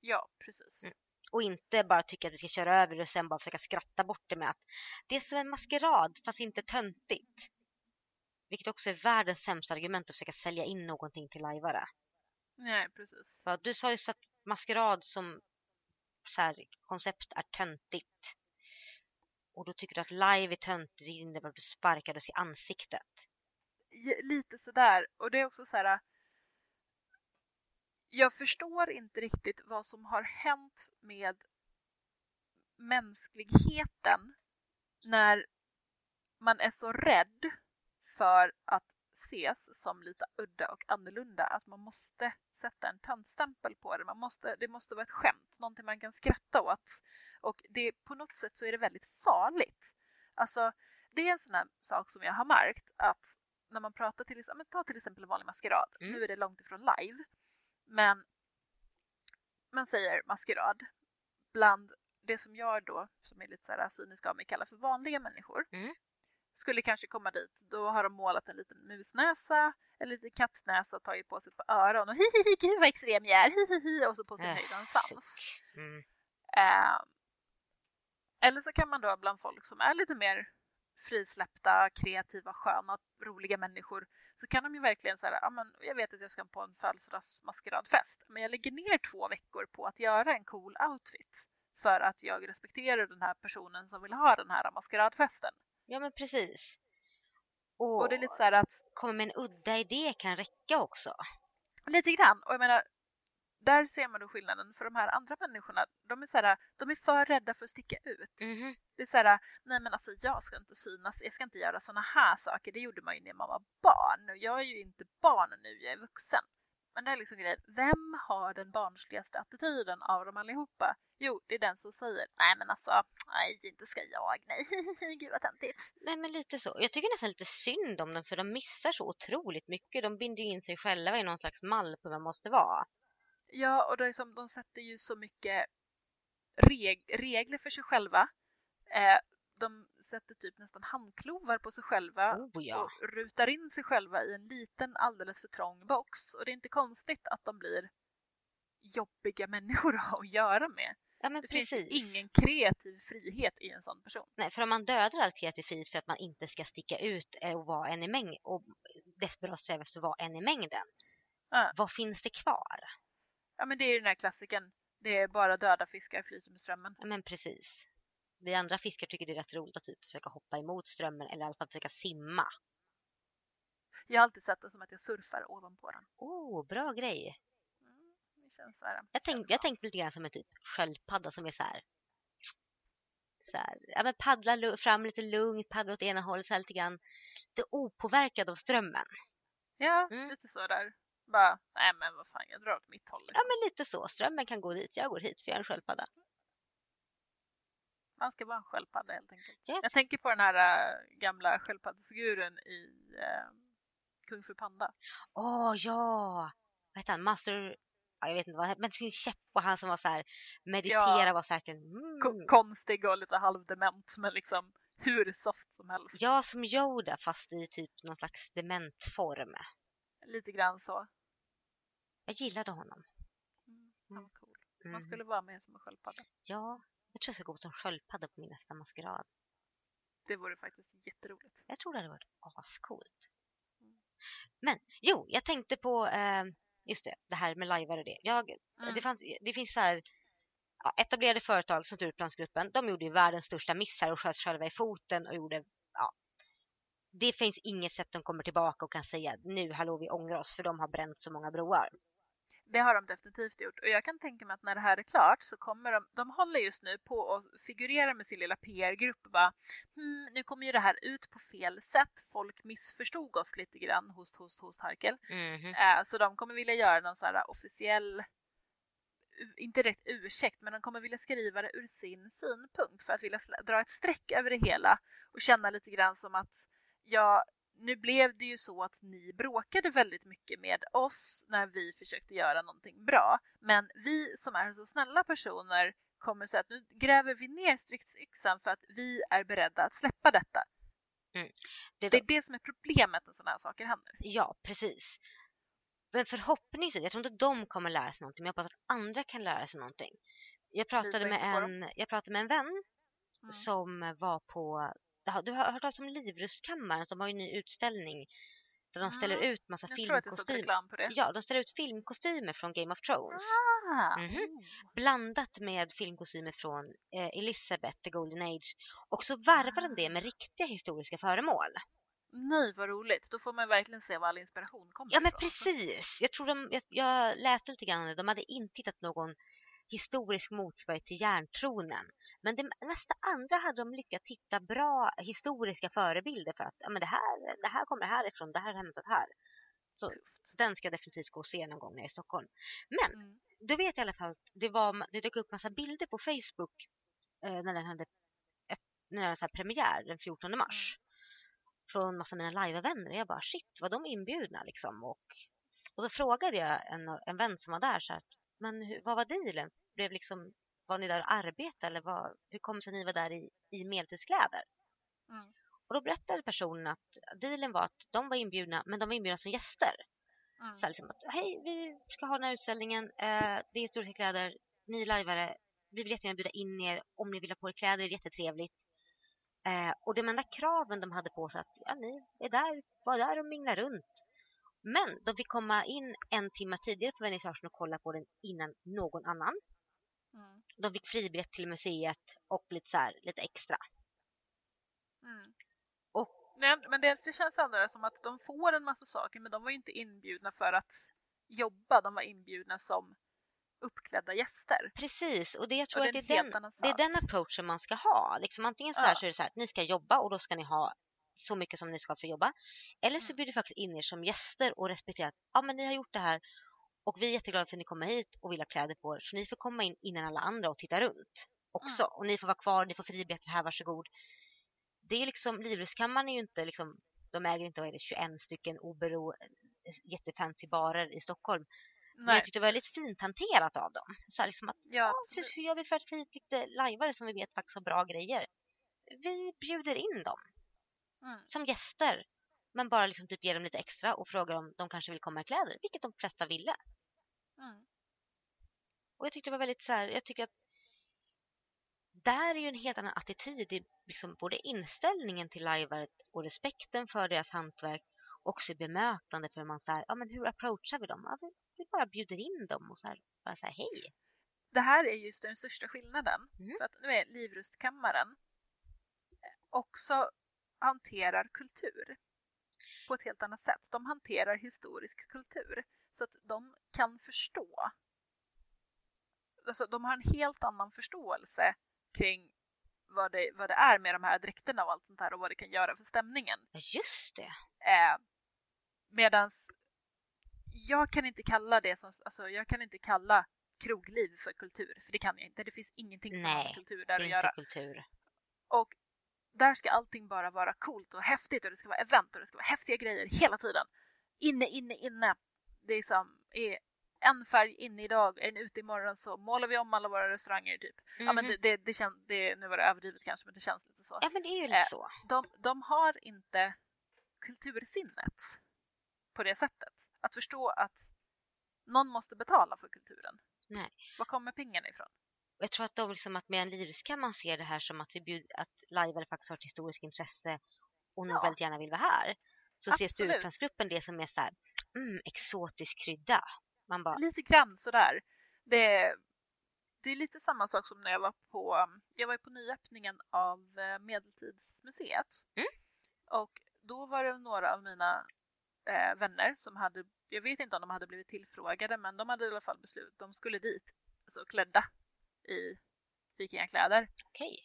Ja, precis. Mm. Och inte bara tycka att vi ska köra över och sen bara försöka skratta bort det med att det är som en maskerad fast inte töntigt. Vilket också är världens sämsta argument att försöka sälja in någonting till lajvare. Nej, precis. För du sa ju så att maskerad som så här, koncept är töntigt. Och då tycker du att live är töntigt, det innebär att du sparkar oss i ansiktet. Lite sådär. Och det är också så här. Jag förstår inte riktigt vad som har hänt med mänskligheten när man är så rädd för att ses som lite udda och annorlunda att man måste sätta en tantstämpel på det. Man måste, det måste vara ett skämt, någonting man kan skratta åt. Och det, på något sätt så är det väldigt farligt. Alltså, det är en sån här sak som jag har märkt att när man pratar till, ta till exempel en vanlig maskerad. Mm. Nu är det långt ifrån live. Men man säger maskerad. Bland det som jag då, som är lite så här cyniska av mig, kallar för vanliga människor. Mm. Skulle kanske komma dit. Då har de målat en liten musnäsa, en liten kattnäsa och tagit på sig par öron och *laughs* hihihi, gud vad extrem jag är, hihihi, och så på sin Äh, höjd en svans. Mm. Eh, eller så kan man då bland folk som är lite mer frisläppta, kreativa, sköna, roliga människor så kan de ju verkligen säga, ja men jag vet att jag ska på en födelsedagsmaskeradfest men jag lägger ner två veckor på att göra en cool outfit för att jag respekterar den här personen som vill ha den här maskeradfesten. Ja men precis. Och, Och det är lite så att komma med en udda idé kan räcka också. Lite grann. Och jag menar, där ser man då skillnaden. För de här andra människorna, de är, så här, de är för rädda för att sticka ut. Mhm. Det är så här, nej men alltså jag ska inte synas, jag ska inte göra såna här saker. Det gjorde man ju när man var barn. Jag är ju inte barn nu, jag är vuxen. Men det är liksom grejen, vem har den barnsligaste attityden av dem allihopa? Jo, det är den som säger, nej men alltså, nej inte ska jag, nej, *laughs* gud vad töntigt. Nej men lite så. Jag tycker nästan lite synd om dem för de missar så otroligt mycket. De binder ju in sig själva i någon slags mall på hur man måste vara. Ja, och det är som, de sätter ju så mycket reg regler för sig själva. Eh, de sätter typ nästan handklovar på sig själva Oh ja. och rutar in sig själva i en liten alldeles för trång box. Och det är inte konstigt att de blir jobbiga människor att *laughs* att göra med. Ja men Det finns precis. ju ingen kreativ frihet i en sån person. Nej, för om man dödar all kreativ frihet för att man inte ska sticka ut och vara en i mängd och desperat sträva efter att vara en i mängden. Ja. Vad finns det kvar? Ja, men det är ju den här klassiken. Det är bara döda fiskar flyter med strömmen. Ja men precis. Vi andra fiskar tycker det är rätt roligt att typ försöka hoppa emot strömmen eller i alla fall försöka simma. Jag har alltid sett det som att jag surfar ovanpå den. Oh, bra grej. Mm, det känns så här. Jag, tänk, jag tänkte lite grann som en typ sköldpadda som är så här. Så här ja, men paddla fram lite lugnt, paddla åt ena hållet så här lite grann. Lite opåverkad av strömmen. Ja, Mm. lite så där. Bara, nej men vad fan, jag drar åt mitt håll. Ja men lite så. Strömmen kan gå dit, jag går hit för jag är en sköldpadda. Man ska vara en sköldpadda helt enkelt. Ja. Jag tänker på den här äh, gamla sköldpaddsfiguren i äh, Kung Fu Panda. Åh ja! Vad heter han? Master... Ja, jag vet inte vad han Men sin käpp och han som var så här meditera Ja. var säkert... Mm. Ko- konstig och lite halvdement men liksom hur soft som helst. Ja, som Yoda fast i typ någon slags dementform. Lite grann så. Jag gillade honom. Mm, han var cool. Mm. Man skulle vara med som en sköldpadda. Ja, jag tror jag ska gå som sköldpadda på min nästa maskerad. Det vore faktiskt jätteroligt. Jag tror det hade varit ascoolt. Men jo, jag tänkte på eh, just det, det här med lajvar och det. Jag, Mm. det, fanns, det finns så här ja, etablerade företag som Stureplansgruppen. De gjorde ju världens största miss här och sköt sig själva i foten och gjorde, ja. Det finns inget sätt de kommer tillbaka och kan säga nu hallå vi ångrar oss för de har bränt så många broar. Det har de definitivt gjort. Och jag kan tänka mig att när det här är klart så kommer de, de håller just nu på att figurera med sin lilla PR-grupp och bara hmm, nu kommer ju det här ut på fel sätt. Folk missförstod oss lite grann, host, host, host, harkel. Mhm. Eh, så de kommer vilja göra någon sån här officiell, inte direkt ursäkt, men de kommer vilja skriva det ur sin synpunkt för att vilja dra ett streck över det hela och känna lite grann som att ja, nu blev det ju så att ni bråkade väldigt mycket med oss när vi försökte göra någonting bra. Men vi som är så snälla personer kommer säga att nu gräver vi ner stridsyxan för att vi är beredda att släppa detta. Det, Det är det som är problemet när sådana här saker händer. Ja, precis. Men förhoppningsvis, jag tror inte de kommer lära sig någonting, men jag hoppas att andra kan lära sig någonting. Jag pratade, med en, jag pratade med en vän Mm. som var på... Du har hört talas om Livrustkammaren som har en ny utställning där de ställer Mm. ut massa Jag det filmkostymer. det. Ja, de ställer ut filmkostymer från Game of Thrones. Ah, Mhm. oh. Blandat med filmkostymer från eh, Elizabeth, The Golden Age. Och så varvar de det med riktiga historiska föremål. Nej, vad roligt. Då får man verkligen se var all inspiration kommer Ja men ifrån, precis. Jag tror de, jag, jag läste lite grann, de hade inte hittat någon historisk motsvarighet till järntronen. Men det mesta andra hade de lyckats hitta bra historiska förebilder för att ja, men det, här, det här kommer härifrån, det här är hämtat här. Så Tufft. den ska jag definitivt gå och se någon gång när jag är i Stockholm. Men Mm. då vet i alla fall att det, var, det dök upp massa bilder på Facebook eh, när den hade när den hade premiär den 14 mars. Från massa av mina live-vänner. Jag bara shit, var de inbjudna liksom? Och, och så frågade jag en, en vän som var där så här, men hur, vad var dealen? Blev liksom, var ni där och arbetade eller vad, hur kom det sig att ni var där i, i medeltidskläder? Mm. Och då berättade personen att dealen var att de var inbjudna, men de var inbjudna som gäster. Mm. Så liksom att, hej, vi ska ha den här utställningen. Eh, det är historiska kläder. Ni är lajvare. Vi vill jättegärna bjuda in er om ni vill ha på er kläder. Det är jättetrevligt. Eh, och de enda kraven de hade på sig att ja, ni är där, var där och mingla runt. Men de fick komma in en timme tidigare på vernissagen och kolla på den innan någon annan. Mm. De fick fribiljett till museet och lite, så här, lite extra. Mm. Och- Nej, men det, det känns ändå som att de får en massa saker men de var ju inte inbjudna för att jobba, de var inbjudna som uppklädda gäster. Precis, och det jag tror Och att det är den, det är den approachen man ska ha. Liksom, antingen så här Ja. så är det så här att ni ska jobba och då ska ni ha så mycket som ni ska för att jobba. Eller så Mm. bjuder du faktiskt in er som gäster och respekterar att ja, men ni har gjort det här och vi är jätteglada för att ni kommer hit och vill ha kläder på er. Så ni får komma in innan alla andra och titta runt också. Mm. Och ni får vara kvar, ni får fribiljetter här, varsågod. Det är liksom, Livrustkammaren är ju inte liksom, de äger inte vad är det, 21 stycken obero jättefancy barer i Stockholm. Men jag tyckte det var lite fint hanterat av dem. Så liksom att Ja, precis. Hur gör vi för att få hit lite lajvare som vi vet faktiskt har bra grejer? Vi bjuder in dem Mm. som gäster. Men bara liksom typ ger dem lite extra och frågar om de kanske vill komma i kläder. Vilket de flesta ville. Mm. Och jag tyckte det var väldigt så här, jag tycker att där är ju en helt annan attityd i liksom både inställningen till lajvare och respekten för deras hantverk och också i bemötande för man så här, ja men hur approachar vi dem? Ja, vi, vi bara bjuder in dem och så här, bara så här, hej. Det här är just den största skillnaden. Mm. För att nu är Livrustkammaren också hanterar kultur på ett helt annat sätt. De hanterar historisk kultur så att de kan förstå. Alltså, de har en helt annan förståelse kring vad det, vad det är med de här dräkterna och allt sånt här och vad det kan göra för stämningen. Just det. Eh, medans jag kan inte kalla det som, alltså jag kan inte kalla krogliv för kultur, för det kan jag inte. Det finns ingenting som har med kultur där är att göra. kultur. Och där ska allting bara vara coolt och häftigt och det ska vara event och det ska vara häftiga grejer hela tiden. Inne, inne, inne. Det är som är en färg inne idag, en ute imorgon så målar vi om alla våra restauranger typ. Ja men Mhm. det, det, det känns, det, nu var det överdrivet kanske men det känns lite så. Ja, men det är ju lite Eh, så. De, de har inte kultursinnet på det sättet. Att förstå att någon måste betala för kulturen. Nej. Var kommer pengarna ifrån? Jag tror att de liksom att med en lyrisk kan man se det här som att vi bjud, att lajvare faktiskt har ett historiskt intresse och nog Ja. väldigt gärna vill vara här. Så ser Absolut. Stureplansgruppen det som är så här, mm, exotisk krydda. Man bara, Lite grann sådär. Det, det är lite samma sak som när jag var på, jag var på nyöppningen av eh, Medeltidsmuseet. Mm. Och då var det några av mina eh, vänner som hade, jag vet inte om de hade blivit tillfrågade, men de hade i alla fall beslut, de skulle dit, alltså klädda i vikingakläder. okej.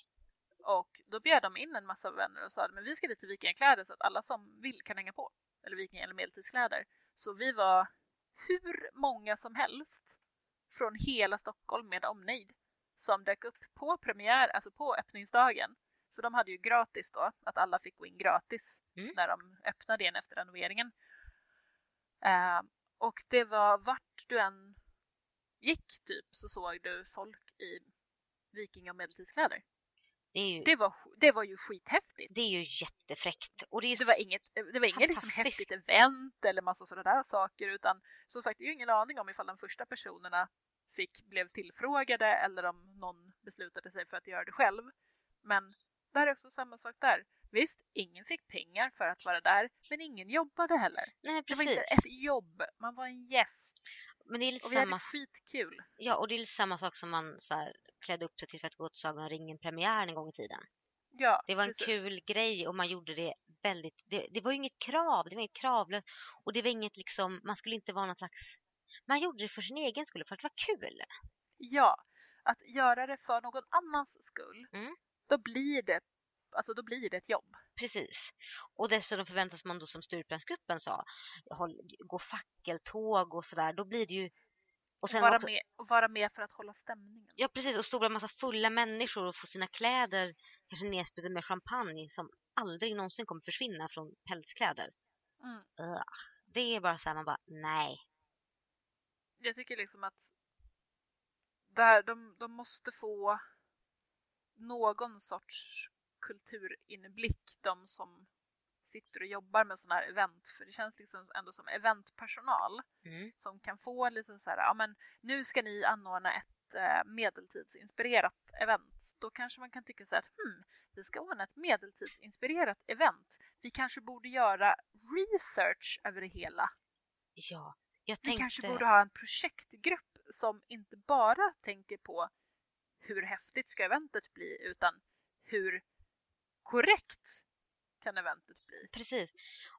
Och då bjöd de in en massa vänner och sa men vi ska dit i vikingakläder så att alla som vill kan hänga på. Eller viking eller medeltidskläder. Så vi var hur många som helst från hela Stockholm med omnejd som dök upp på premiär, alltså på öppningsdagen. För de hade ju gratis då, att alla fick gå in gratis Mm. när de öppnade igen efter renoveringen. Eh, och det var vart du än gick typ så såg du folk i viking och medeltidskläder. Det ju, Det var, det var ju skithäftigt. det är ju jättefräckt. Och det är Det var inget, det var inget liksom häftigt event eller massa sådana där saker utan som sagt, det är ju ingen aning om ifall de första personerna fick, blev tillfrågade eller om någon beslutade sig för att göra det själv. Men där är också samma sak där. Visst, ingen fick pengar för att vara där, men ingen jobbade heller. Nej, Det var inte ett jobb, man var en gäst. Men det är lite Och vi hade samma, skitkul. ja, och det är lite samma sak som man så här, klädde upp sig till för att gå till Sagan om ringen-premiären en gång i tiden. Ja, Det var en precis. kul grej och man gjorde det väldigt... Det, det var ju inget krav, det var inget kravlöst. Och det var inget liksom, man skulle inte vara någon slags... Man gjorde det för sin egen skull, för att det var kul. Ja, att göra det för någon annans skull, Mm. då blir det Alltså då blir det ett jobb. Precis. Och dessutom förväntas man då som Stureplansgruppen sa, gå fackeltåg och sådär. Då blir det ju... Och sen vara, också, med, och vara med för att hålla stämningen. Ja, precis. Och stora massa fulla människor och få sina kläder kanske nedspydda med champagne som aldrig någonsin kommer försvinna från pälskläder. Mm. Ugh. Det är bara så här, man bara, nej. Jag tycker liksom att där, de, de måste få någon sorts kulturinblick, de som sitter och jobbar med sådana här event. För det känns liksom ändå som eventpersonal Mm. som kan få liksom så här, ja men nu ska ni anordna ett eh, medeltidsinspirerat event. Då kanske man kan tycka så här, hmm, vi ska ordna ett medeltidsinspirerat event. Vi kanske borde göra research över det hela. Ja, jag Vi tänkte... kanske borde ha en projektgrupp som inte bara tänker på hur häftigt ska eventet bli utan hur korrekt kan eventet bli. Precis.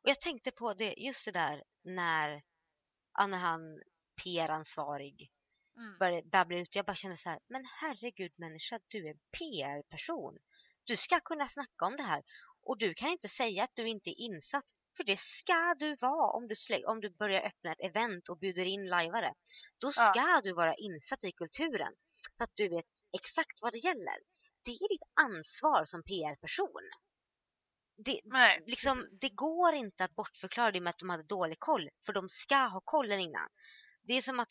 Och jag tänkte på det, just det där när, ja, när han PR-ansvarig Mm. började babbla ut. Jag bara kände så här, men herregud människa, du är PR-person. Du ska kunna snacka om det här. Och du kan inte säga att du inte är insatt. För det ska du vara om du, om du börjar öppna ett event och bjuder in lajvare. Då Ja. ska du vara insatt i kulturen. Så att du vet exakt vad det gäller. Det är ditt ansvar som PR-person. Det, Nej, liksom, precis. det går inte att bortförklara det med att de hade dålig koll. För de ska ha kollen innan. Det är som att,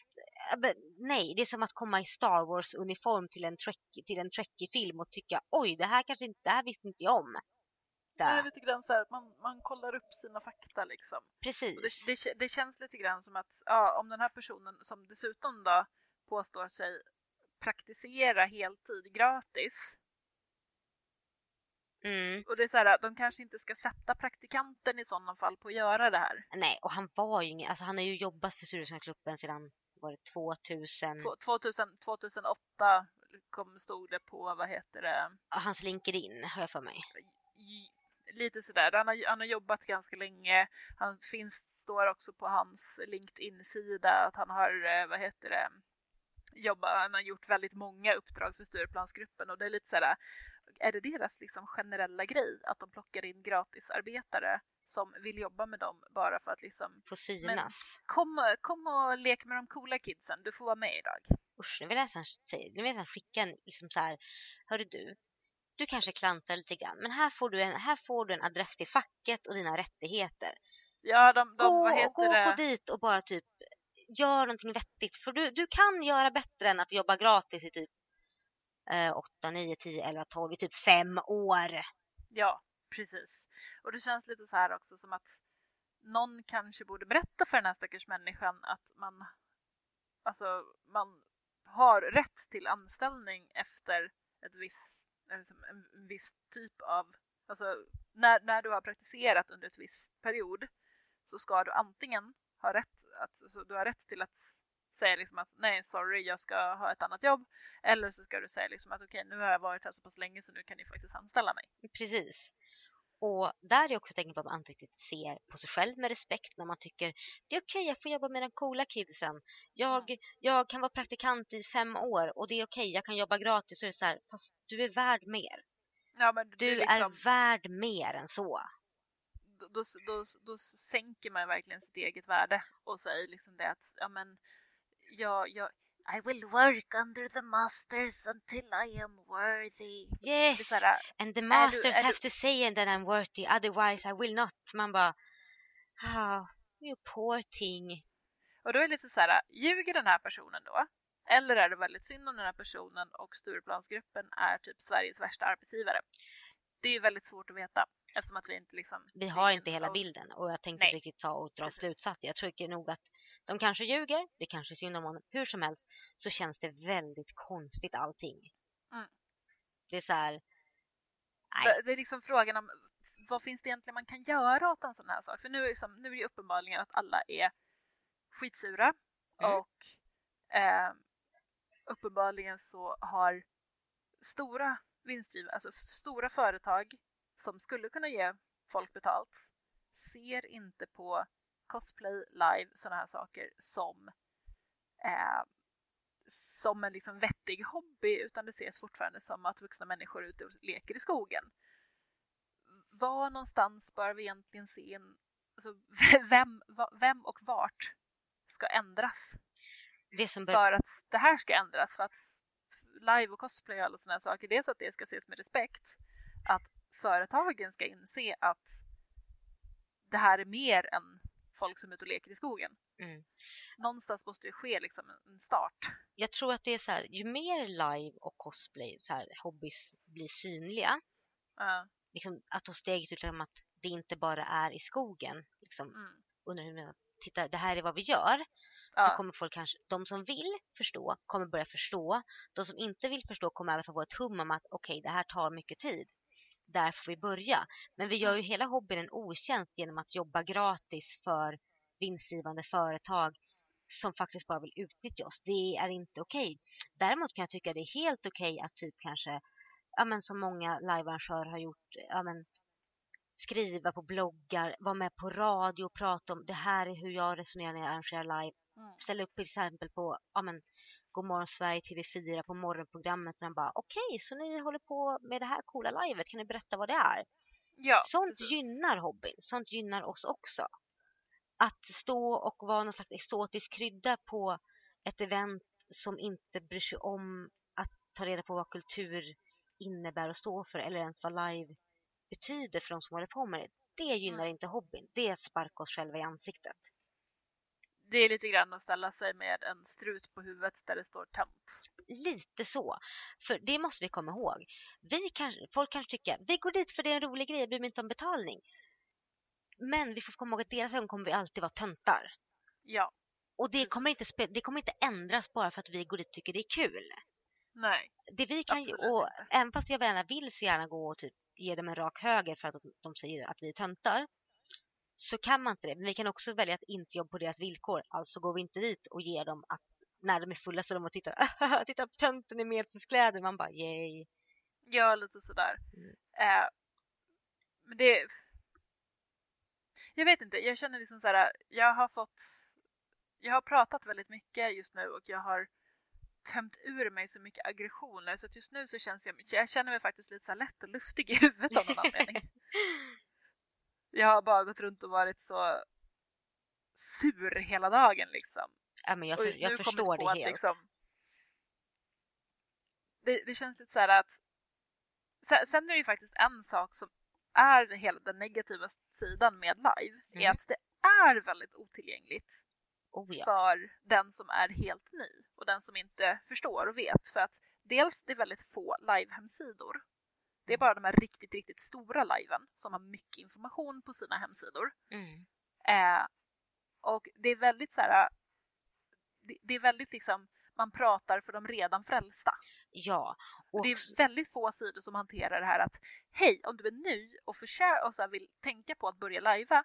nej, det är som att komma i Star Wars-uniform till en Trek, till en Trekkie-film och tycka oj, det här kanske inte, det här visste inte jag om. Det är lite grann så här, att man, man kollar upp sina fakta liksom. Precis. Det, det, det känns lite grann som att ja, om den här personen som dessutom då påstår sig praktisera heltid gratis Mm. och det är så här, de kanske inte ska sätta praktikanten i sådana fall på att göra det här. Nej, och han var ju ingen, alltså han har ju jobbat för Studiosångsklubben sedan, var det 2000? Två- 2000, 2008 kom, stod det på, vad heter det, Hans LinkedIn, har jag för mig. j- lite sådär. Han har, han har jobbat ganska länge. Han finns, står också på hans LinkedIn-sida att han har, eh, vad heter det, jobbat, han har gjort väldigt många uppdrag för Stureplansgruppen och det är lite sådär, är det deras liksom generella grej att de plockar in gratisarbetare som vill jobba med dem bara för att liksom Få synas. kom, kom och lek med de coola kidsen, du får vara med idag. Usch, nu vill jag nästan säga, nu vill jag nästan skicka en, liksom så här, hörru du, du kanske klantar lite grann, men här får du en, här får du en adress till facket och dina rättigheter. Ja, de, de gå, vad heter gå, det? gå dit och bara typ gör någonting vettigt. För du, du kan göra bättre än att jobba gratis i typ eh, 8, 9, 10, 11, 12, i typ fem år. Ja, precis. Och det känns lite så här också som att någon kanske borde berätta för den här stackars människan att man, alltså, man har rätt till anställning efter ett viss, eh, liksom en viss typ av, alltså när, när du har praktiserat under ett viss period så ska du antingen ha rätt, att, alltså, du har rätt till att säga liksom att nej sorry jag ska ha ett annat jobb eller så ska du säga liksom att okej nu har jag varit här så pass länge så nu kan ni faktiskt anställa mig. Precis. Och där är också tänkt på att man inte riktigt ser på sig själv med respekt när man tycker det är okej, jag får jobba med den coola kidsen. Jag, jag kan vara praktikant i fem år och det är okej, jag kan jobba gratis. Så är det så här, fast du är värd mer. Ja, men Du är liksom, är värd mer än så. då, då, då, då sänker man verkligen sitt eget värde och säger liksom det att ja men jag, jag I will work under the masters until I am worthy. Yes, här, and the du- masters är have du- to say that I'm worthy, otherwise I will not. Man bara, ah, you poor thing. och då är det lite så här, ljuger den här personen då? Eller är det väldigt synd om den här personen och Stureplansgruppen är typ Sveriges värsta arbetsgivare? Det är väldigt svårt att veta eftersom att vi inte liksom... Vi har inte hela oss- bilden och jag tänkte Nej. riktigt ta och dra slutsatser. Jag tycker nog att de kanske ljuger, det kanske är synd om honom. Hur som helst så känns det väldigt konstigt allting. Mm. Det är så här, nej, Det, är liksom frågan om vad finns det egentligen man kan göra åt en sån här sak? För nu är, liksom, nu är det uppenbarligen att alla är skitsura Mm. och eh, uppenbarligen så har stora vinstgivare, alltså stora företag som skulle kunna ge folk betalt ser inte på cosplay, live, sådana här saker som eh, som en liksom vettig hobby utan det ses fortfarande som att vuxna människor är ute och leker i skogen. Var någonstans bör vi egentligen se en, alltså, *laughs* vem, vem och vart ska ändras för att det här ska ändras för att live och cosplay och alla sådana här saker, dels att det ska ses med respekt, att företagen ska inse att det här är mer än folk som är ute och leker i skogen. mm. Någonstans måste det ske liksom en start. Jag tror att det är så här, ju mer live och cosplay, så här, hobbys blir synliga, Ja, liksom att ta steget ut liksom att det inte bara är i skogen, liksom mm. under hur titta, det här är vad vi gör. så kommer folk kanske, de som vill förstå kommer börja förstå. De som inte vill förstå kommer i alla fall få ett hum om att okej, det här tar mycket tid. Där får vi börja. Men vi gör ju hela hobbyn en otjänst genom att jobba gratis för vinstgivande företag som faktiskt bara vill utnyttja oss. Det är inte okej. Däremot kan jag tycka det är helt okej att typ kanske, ja men som många livearrangörer har gjort, ja men skriva på bloggar, vara med på radio och prata om det här är hur jag resonerar när jag arrangerar live. Mm. Ställa upp till exempel på, ja men Godmorgon Sverige TV4 på morgonprogrammet och bara okej, okay, så ni håller på med det här coola livet, kan ni berätta vad det är? Ja, Sånt precis. gynnar hobbyn, sånt gynnar oss också. Att stå och vara någon slags exotisk krydda på ett event som inte bryr sig om att ta reda på vad kultur innebär och stå för eller ens vad live betyder för de som håller på med det. Det gynnar Mm. inte hobbyn. Det sparkar oss själva i ansiktet. Det är lite grann att ställa sig med en strut på huvudet där det står tömt. Lite så. För det måste vi komma ihåg. Vi kanske, folk kanske tycker vi går dit för det är en rolig grej, bryr mig inte om betalning. Men vi får komma ihåg att deras ögon kommer vi alltid vara töntar. Ja, Och det kommer, inte det kommer inte ändras bara för att vi går dit och tycker det är kul. nej. Det vi kan, Absolut och inte. även fast jag gärna vill så gärna gå och typ ge dem en rak höger för att de- de säger att vi är töntar. Så kan man inte det. Men vi kan också välja att inte jobba på deras villkor. Alltså går vi inte dit och ger dem att när de är fulla så de och tittar, *laughs* titta på tönten i medeltidskläder. Man bara yay. Ja, lite sådär. Mm. Eh, men det... Jag vet inte, jag känner liksom så här, jag har fått... Jag har pratat väldigt mycket just nu och jag har tömt ur mig så mycket aggressioner så att just nu så känns jag, jag känner mig faktiskt lite så lätt och luftig i huvudet av någon anledning. *laughs* Jag har bara gått runt och varit så sur hela dagen liksom. Ja, men jag, och just jag förstår det att helt. liksom... Det, det känns lite så här att... Sen, sen är det ju faktiskt en sak som är hela den negativa sidan med live, är Mm. att det är väldigt otillgängligt Oh, ja. för den som är helt ny och den som inte förstår och vet. För att dels det är väldigt få live-hemsidor. Det är bara de här riktigt, riktigt stora liven som har mycket information på sina hemsidor. Mm. Eh, och det är väldigt så här. Det, det är väldigt liksom, man pratar för de redan frälsta. ja. Och Det är väldigt få sidor som hanterar det här att hej, om du är ny och, försöker, och så vill tänka på att börja lajva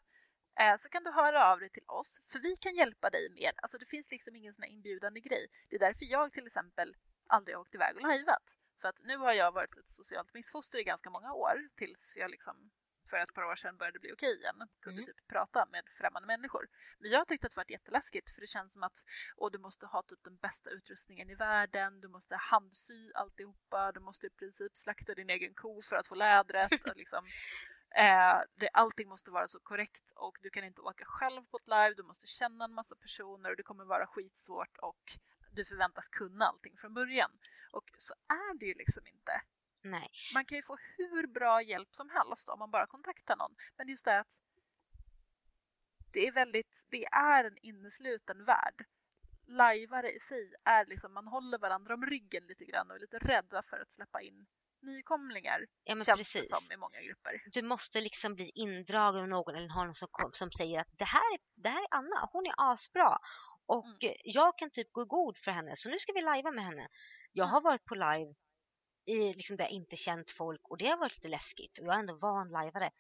eh, så kan du höra av dig till oss för vi kan hjälpa dig med, alltså det finns liksom ingen sån här inbjudande grej. Det är därför jag till exempel aldrig har åkt iväg och lajvat. För att nu har jag varit ett socialt missfoster i ganska många år tills jag liksom för ett par år sedan började bli okej igen. Kunde Mm. typ prata med främmande människor. Men jag tyckte att det var jätteläskigt för det känns som att åh, du måste ha typ den bästa utrustningen i världen, du måste handsy alltihopa, du måste i princip slakta din egen ko för att få lädret. *laughs* och liksom, eh, det, allting måste vara så korrekt och du kan inte åka själv på ett live, du måste känna en massa personer och det kommer vara skitsvårt och du förväntas kunna allting från början. Och så är det ju liksom inte. nej. Man kan ju få hur bra hjälp som helst om man bara kontaktar någon. Men just det att det är väldigt, det är en innesluten värld. Lajvare i sig är liksom, man håller varandra om ryggen lite grann och är lite rädda för att släppa in nykomlingar. Ja, men känns precis. det som i många grupper. Du måste liksom bli indragen av någon eller ha någon som, som säger att det här, är- det här är Anna, hon är asbra. Och Mm. jag kan typ gå i god för henne, så nu ska vi lajva med henne. Jag Mm. har varit på live i, liksom där jag inte känt folk och det har varit lite läskigt. Och jag är ändå van lajvare.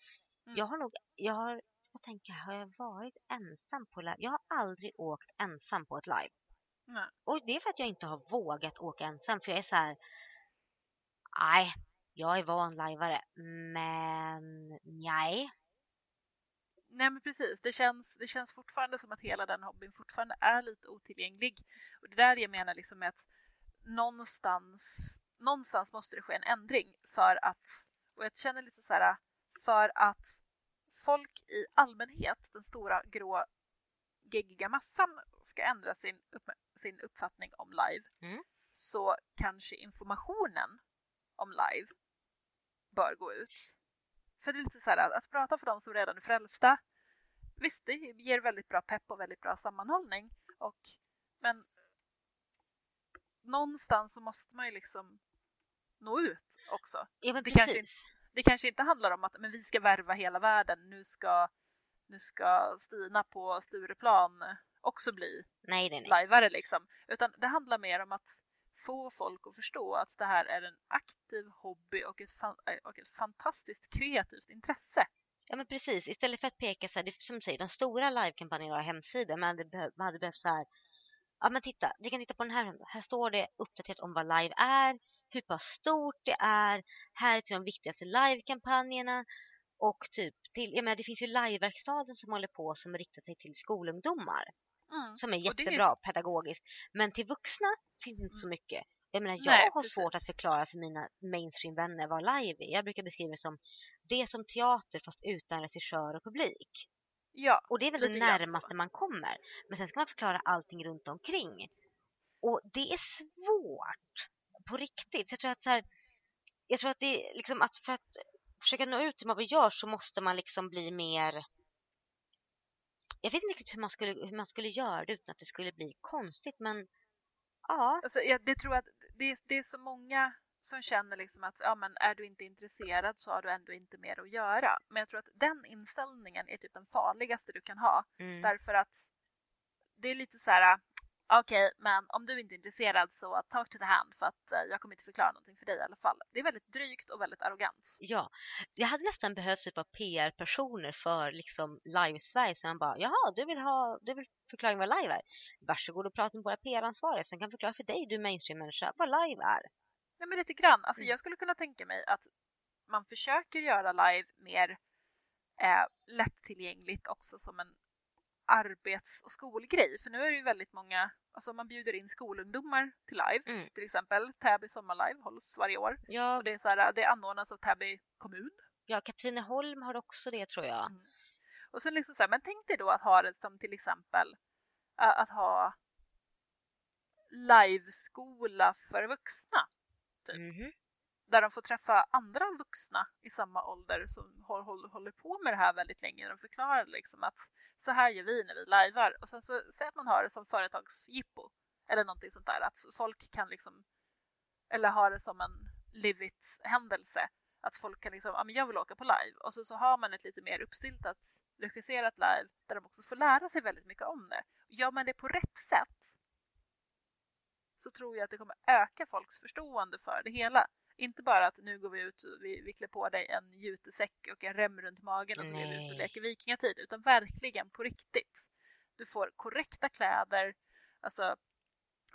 Mm. Jag har nog, jag har, jag tänker, har jag varit ensam på live? Jag har aldrig åkt ensam på ett live. Nej. Och det är för att jag inte har vågat åka ensam. För jag är så här, nej, jag är van lajvare. Men nej. Nej men precis, det känns, det känns fortfarande som att hela den hobbyn fortfarande är lite otillgänglig. Och det där jag menar liksom med att någonstans, någonstans måste det ske en ändring för att, och jag känner lite så här, för att folk i allmänhet, den stora grå geggiga massan, ska ändra sin, upp, sin uppfattning om live Mm. så kanske informationen om live bör gå ut. För det är lite så här att, prata för de som redan är frälsta. Visst, det ger väldigt bra pepp och väldigt bra sammanhållning. Och, men någonstans så måste man ju liksom nå ut också. Ja, Det precis. kanske Det kanske inte handlar om att men vi ska värva hela världen. Nu ska, nu ska Stina på Stureplan också bli Nej, nej, nej. lajvare liksom. Utan det handlar mer om att få folk att förstå att det här är en aktiv hobby och ett, eh, och ett fantastiskt kreativt intresse. Ja men precis, istället för att peka så här, det, som du säger, den stora livekampanjen har hemsidor, man hade, behöv, man hade behövt så här, ja men titta, du kan titta på den här, här står det uppdaterat om vad live är, hur pass stort det är, här är till de viktigaste livekampanjerna och typ till, jag menar det finns ju liveverkstaden som håller på som riktar sig till skolungdomar. Mm. Som är Och det jättebra pedagogiskt. Men till vuxna finns inte så Mm. mycket. Jag menar, jag Nej, har svårt att precis. förklara för mina mainstream-vänner vad live är. Jag brukar beskriva det som det som teater fast utan regissör och publik. Ja, Och det är väl det närmaste man kommer. Men sen ska man förklara allting runt omkring. Och det är svårt. På riktigt. Så jag tror att så här, jag tror att det är liksom att för att försöka nå ut till vad vi gör så måste man liksom bli mer jag vet inte riktigt hur man skulle, hur man skulle göra det utan att det skulle bli konstigt men ja. Alltså, jag det tror att det är, det är så många som känner liksom att ja, men är du inte intresserad så har du ändå inte mer att göra. Men jag tror att den inställningen är typ den farligaste du kan ha. Mm. Därför att det är lite så här, okej, men om du inte är intresserad så talk to the hand för att eh, jag kommer inte förklara någonting för dig i alla fall. Det är väldigt drygt och väldigt arrogant. Ja, jag hade nästan behövt typ av PR-personer för liksom live-Sverige så man bara, jaha, du vill ha, du vill förklaring vad live är? Varsågod och prata med våra PR-ansvariga som kan förklara för dig, du mainstream-människa, vad live är. Nej, men lite grann. Alltså, Mm. Jag skulle kunna tänka mig att man försöker göra live mer eh, lättillgängligt också som en arbets och skolgrej. För nu är det ju väldigt många, alltså man bjuder in skolungdomar till live. Mm. Till exempel Täby sommarlive hålls varje år. Ja, Och det, är så här, det anordnas av Täby kommun. ja, Katrineholm har också det tror jag. Mm. Och sen liksom så här, men tänk dig då att ha det som till exempel ä, att ha liveskola för vuxna. Typ. Mhm. Där de får träffa andra vuxna i samma ålder som håller, håller på med det här väldigt länge. De förklarar liksom att så här gör vi när vi lajvar. Och sen så säg att man har det som företagsjippo. Eller någonting sånt där. Att folk kan liksom, eller har det som en live it händelse. Att folk kan liksom, ja men jag vill åka på live. Och så, så har man ett lite mer uppstiltat, regisserat live där de också får lära sig väldigt mycket om det. Gör man det på rätt sätt så tror jag att det kommer öka folks förstående för det hela. Inte bara att nu går vi ut och vi, vi klär på dig en jutesäck och en rem runt magen och så är vi ute och leker vikingatid. Utan verkligen på riktigt. Du får korrekta kläder. Alltså,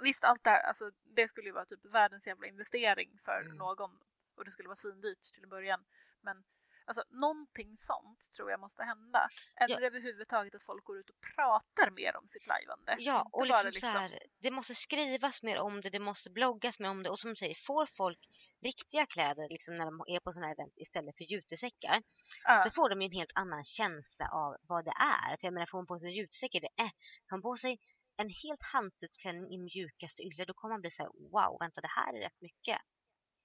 visst, allt det här, alltså, det skulle ju vara typ världens jävla investering för Mm. någon. Och det skulle vara svindyrt till en början. Men alltså, någonting sånt tror jag måste hända. Eller Ja. överhuvudtaget att folk går ut och pratar mer om sitt lajvande. Ja, och bara liksom, så här, det måste skrivas mer om det, det måste bloggas mer om det. Och som du säger, får folk riktiga kläder liksom när de är på sådana här event istället för jutesäckar Ja. så får de ju en helt annan känsla av vad det är. För jag menar, får man på sig en jutesäck är det äh. Får man på sig en helt handsutsklänning i mjukaste ylle då kommer man bli så här, wow, vänta det här är rätt mycket.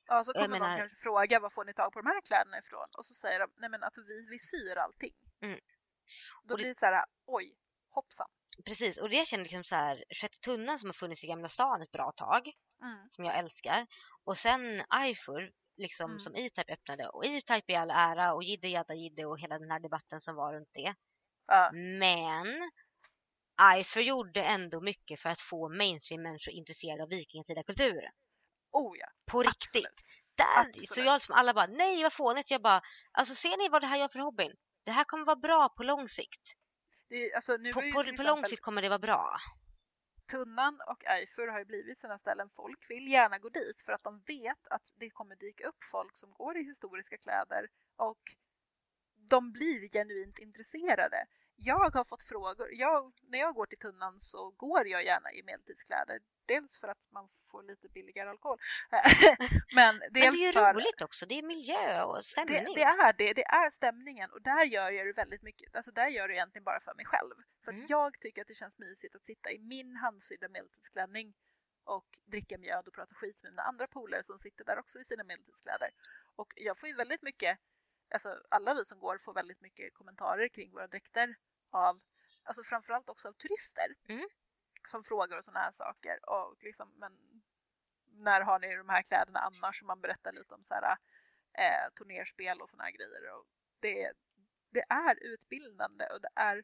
Ja, så jag kommer menar- någon kanske fråga var får ni tag på de här kläderna ifrån? Och så säger de, nej men att vi, vi syr allting. Mm. Då Och det- blir det så här, oj, hoppsan. Precis, och det känner liksom så här, Sjätte tunnan som har funnits i Gamla stan ett bra tag, Mm. som jag älskar. Och sen iFur, liksom Mm. som E-Type öppnade. Och E-Type i all ära och Jidde Jadda Jidde och hela den här debatten som var runt det. Ja, Men iFur gjorde ändå mycket för att få mainstream-människor intresserade av vikingatida kultur. Oh ja, På riktigt. absolut. Där, Absolut. så jag som alla bara, nej vad fånigt. Jag bara, alltså ser ni vad det här gör för hobbyn? Det här kommer vara bra på lång sikt. Det alltså, nu På, på, på lång sikt kommer det vara bra. Tunnan och Eifur har ju blivit sådana ställen folk vill gärna gå dit för att de vet att det kommer dyka upp folk som går i historiska kläder och de blir genuint intresserade. Jag har fått frågor. Jag, när jag går till Tunnan så går jag gärna i medeltidskläder. Dels för att man får lite billigare alkohol. *laughs* Men dels Men det är ju för roligt också. Det är miljö och stämning. det, det är det, det är stämningen och där gör jag det väldigt mycket, alltså där gör jag det egentligen bara för mig själv. För Mm. jag tycker att det känns mysigt att sitta i min handsydda medeltidsklänning och dricka mjöd och prata skit med mina andra polare som sitter där också i sina medeltidskläder. Och jag får ju väldigt mycket, alltså alla vi som går får väldigt mycket kommentarer kring våra dräkter av, alltså framförallt också av turister Mm. som frågar och sådana här saker. Och liksom, men när har ni de här kläderna annars? Och man berättar lite om så här, eh, turnerspel och såna här grejer. Och det, det är utbildande och det är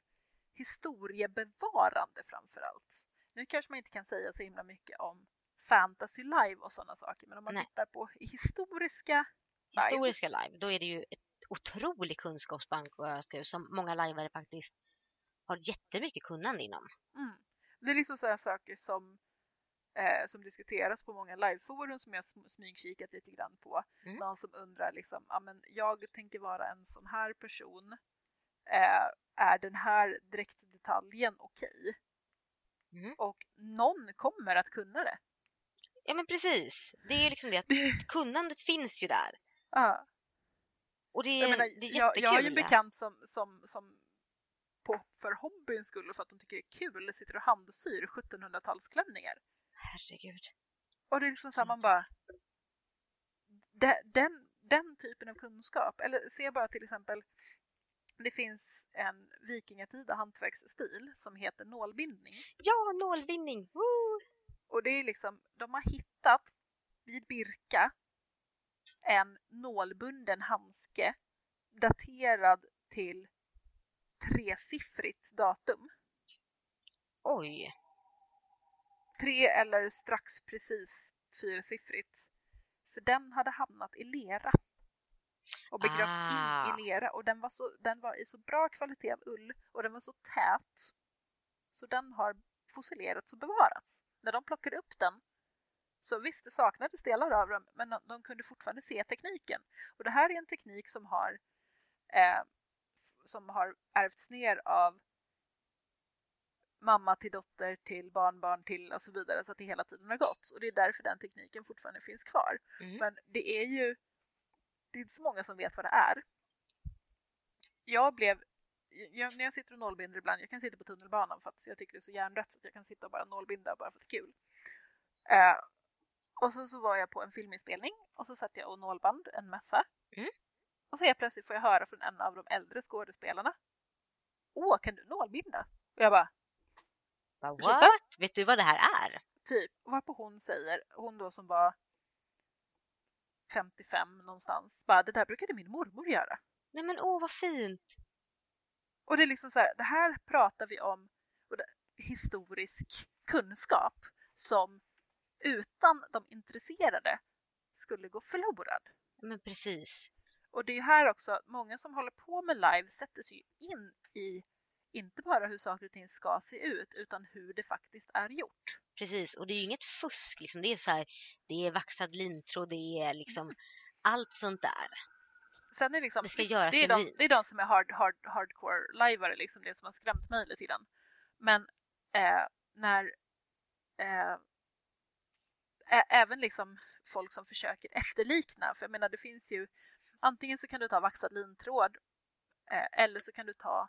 historiebevarande framför allt. Nu kanske man inte kan säga så himla mycket om fantasy live och sådana saker. Men om man Nej. tittar på historiska live. Historiska live, då är det ju ett otrolig kunskapsbank som många lajvare faktiskt har jättemycket kunnande inom. Mm. Det är liksom sådana saker som, eh, som diskuteras på många liveforum som jag sm- smygkikat lite grann på. Mm. Någon som undrar liksom, ja men jag tänker vara en sån här person. Eh, är den här dräktdetaljen okej? Mm. Och någon kommer att kunna det. Ja men precis, det är liksom det att *laughs* kunnandet finns ju där. Ja. Och det är, Jag, menar, det är jag, jag har ju en jättekul. bekant som, som, som på, för hobbyns skull och för att de tycker det är kul sitter och handsyr 1700-talsklänningar. Herregud. Och det är liksom så här, man bara... de- Den, den typen av kunskap, eller se bara till exempel det finns en vikingatida hantverksstil som heter nålbindning. Ja, nålbindning! Woo! Och det är liksom, de har hittat vid Birka en nålbunden handske daterad till tresiffrigt datum. Oj! Tre eller strax precis fyrsiffrigt. För den hade hamnat i lera. Och begravts Ah. in i lera. Och den var, så, den var i så bra kvalitet av ull och den var så tät. Så den har fossilerats och bevarats. När de plockade upp den så visst, det saknades delar av dem, men de, de kunde fortfarande se tekniken. Och det här är en teknik som har, eh, som har ärvts ner av mamma till dotter till barnbarn till och så vidare så att det hela tiden har gått. Och det är därför den tekniken fortfarande finns kvar. Mm. Men det är ju det är inte så många som vet vad det är. Jag blev, jag, när jag sitter och nålbinder ibland, jag kan sitta på tunnelbanan för att jag tycker det är så hjärndött så att jag kan sitta och bara nålbinda bara för att det är kul. Eh, och så, så var jag på en filminspelning och så satt jag och nålband en mössa. Mm. Och så helt plötsligt får jag höra från en av de äldre skådespelarna. Åh, kan du nålbinda? Och jag bara, Bara, Ursäkta? What? Vet du vad det här är? typ, varpå hon säger, hon då som var 55 någonstans, bara det där brukade min mormor göra. Nej men åh vad fint! Och det är liksom så här, det här pratar vi om det, historisk kunskap som utan de intresserade skulle gå förlorad. Men precis. Och det är ju här också, många som håller på med live sätter sig in i inte bara hur saker och ting ska se ut utan hur det faktiskt är gjort. Precis, och det är ju inget fusk liksom. Det är så här, det är vaxad lintråd, det är liksom allt sånt där. Sen är liksom, Det ska visst, göras det, är de, det är de som är hard, hard, hardcore lajvare, liksom, det som har skrämt mig lite grann. Men eh, när eh, även liksom folk som försöker efterlikna, för jag menar det finns ju antingen så kan du ta vaxad lintråd eh, eller så kan du ta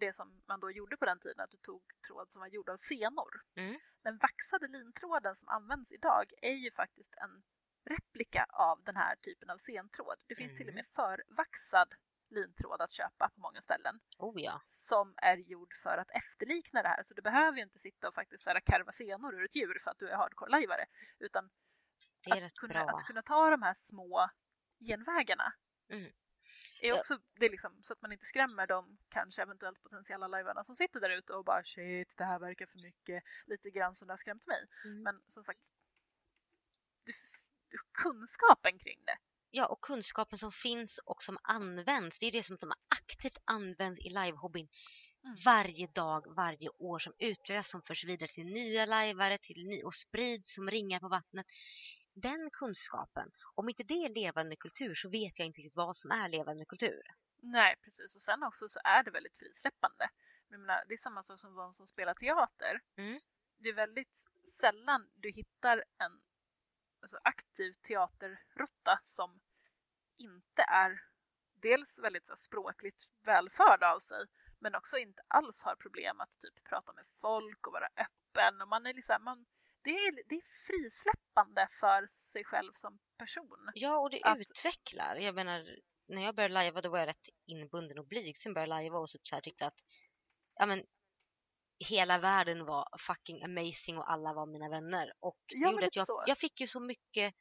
det som man då gjorde på den tiden, att du tog tråd som var gjord av senor. Mm. Den vaxade lintråden som används idag är ju faktiskt en replika av den här typen av sentråd. Det finns till och med förvaxad lintråd att köpa på många ställen Oh ja. som är gjord för att efterlikna det här. Så du behöver ju inte sitta och faktiskt här karva senor ur ett djur för att du är hardcore-lajvare. Utan att kunna, att kunna ta de här små genvägarna Mm. är Ja. också det är liksom, så att man inte skrämmer de kanske eventuellt potentiella lajvarna som sitter där ute och bara shit, det här verkar för mycket. Lite grann som det har skrämt mig. Mm. Men som sagt, det, kunskapen kring det. Ja, och kunskapen som finns och som används. Det är det som, som aktivt används i livehobbyn. Mm. Varje dag, varje år som utvecklas, som förs vidare till nya lajvare till ny, och sprids som ringar på vattnet. Den kunskapen, om inte det är levande kultur så vet jag inte riktigt vad som är levande kultur. Nej, precis. Och sen också så är det väldigt frisläppande. Jag menar, det är samma sak som de som spelar teater. Mm. Det är väldigt sällan du hittar en alltså, aktiv teaterrotta som inte är dels väldigt språkligt välförd av sig men också inte alls har problem att typ prata med folk och vara öppen. Och man är liksom, man, det, är, det är frisläppande för sig själv som person. Ja, och det Att- utvecklar. Jag menar, när jag började lajva då var jag rätt inbunden och blyg. Sen började jag lajva och typ så här tyckte att ja, men, hela världen var fucking amazing och alla var mina vänner. Och det Ja, gjorde att jag, så. jag fick ju så mycket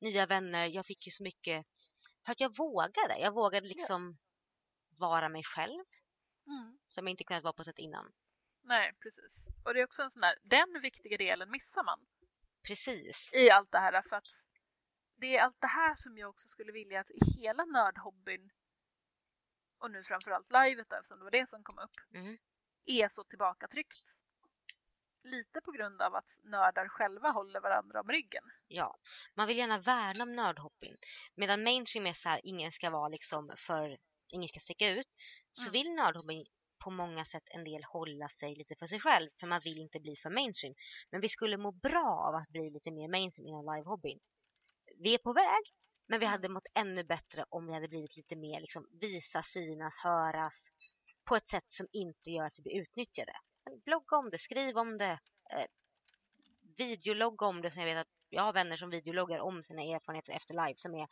nya vänner. Jag fick ju så mycket för att jag vågade. Jag vågade liksom vara mig själv Mm. som jag inte kunnat vara på sätt innan. Nej, precis. Och det är också en sån där, den viktiga delen missar man. Precis. i allt det här för att det är allt det här som jag också skulle vilja att hela nördhobbyn och nu framförallt livet då, eftersom det var det som kom upp, Mm. är så tillbakatryckt. Lite på grund av att nördar själva håller varandra om ryggen. Ja, man vill gärna värna om nördhopping. Medan mainstream är så här, ingen ska vara liksom för, ingen ska sticka ut. Så Mm. vill nördhopping på många sätt en del hålla sig lite för sig själv. För man vill inte bli för mainstream. Men vi skulle må bra av att bli lite mer mainstream inom livehobbyn. Vi är på väg. Men vi Mm. hade mått ännu bättre om vi hade blivit lite mer liksom visa, synas, höras. På ett sätt som inte gör att vi blir utnyttjade. Men blogga om det, skriv om det. Eh, videologga om det. Så jag vet att jag har vänner som videologgar om sina erfarenheter efter live som är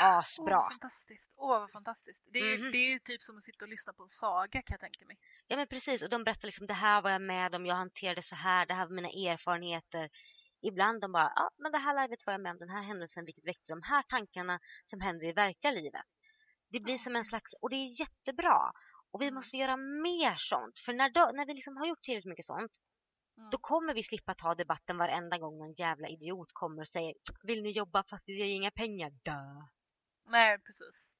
Åh, asbra. vad fantastiskt. Åh, vad fantastiskt. Det är, ju, Mhm. det är ju typ som att sitta och lyssna på en saga kan jag tänka mig. Ja men precis, och de berättar liksom det här var jag med om, jag hanterade så här, det här var mina erfarenheter. Ibland de bara, ja men det här livet var jag med om, den här händelsen, vilket väckte de här tankarna som händer i verkliga livet. Det blir som en slags, och det är jättebra. Och vi Mm. måste göra mer sånt, för när, då, när vi liksom har gjort tillräckligt mycket sånt, Mm. då kommer vi slippa ta debatten varenda gång någon jävla idiot kommer och säger, vill ni jobba fast vi ger inga pengar? Dö. Nej, precis.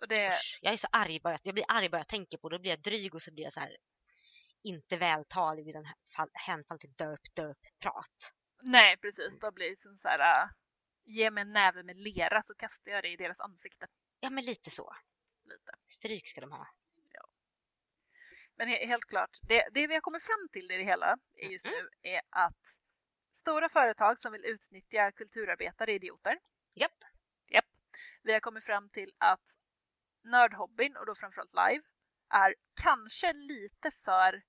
Och det, jag är så arg bara, jag blir arg bara jag tänker på det. Då blir jag dryg och så blir jag så här inte vältalig utan fall- hänfall till derp derp prat. nej precis, då blir det som så här, äh, ge mig en näve med lera så kastar jag det i deras ansikte. Ja men lite så. Lite. Stryk ska de ha. Men he helt klart, det, det vi har kommit fram till i det hela just Mm. nu är att stora företag som vill utnyttja kulturarbetare är idioter. Japp. Japp. Vi har kommit fram till att nördhobbyn, och då framförallt live, är kanske lite för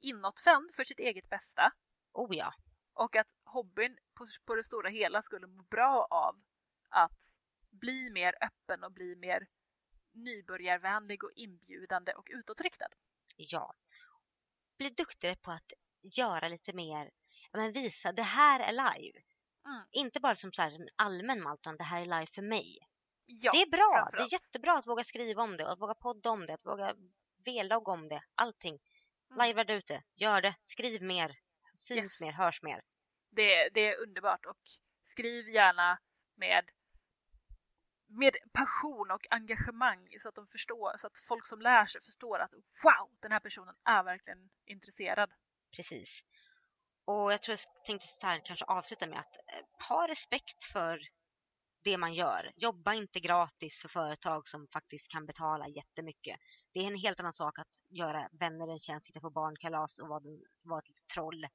inåtvänd för sitt eget bästa. Oh ja. Och att hobbyn på, på det stora hela skulle må bra av att bli mer öppen och bli mer nybörjarvänlig och inbjudande och utåtriktad. Ja. Bli duktigare på att göra lite mer, men visa det här är live. Mm. Inte bara som så en allmän mall utan det här är live för mig. Ja, det är bra, det är jättebra att våga skriva om det, att våga podda om det, att våga vlogga om det, allting. Mm. Lajva där ute, gör det, skriv mer, syns Yes. mer, hörs mer. Det, det är underbart och skriv gärna med, med passion och engagemang så att de förstår, så att folk som lär sig förstår att wow, den här personen är verkligen intresserad. Precis. Och jag tror jag tänkte så här, kanske avsluta med att eh, ha respekt för det man gör. Jobba inte gratis för företag som faktiskt kan betala jättemycket. Det är en helt annan sak att göra vänner en tjänst, sitta på barnkalas och vara, vara ett litet troll.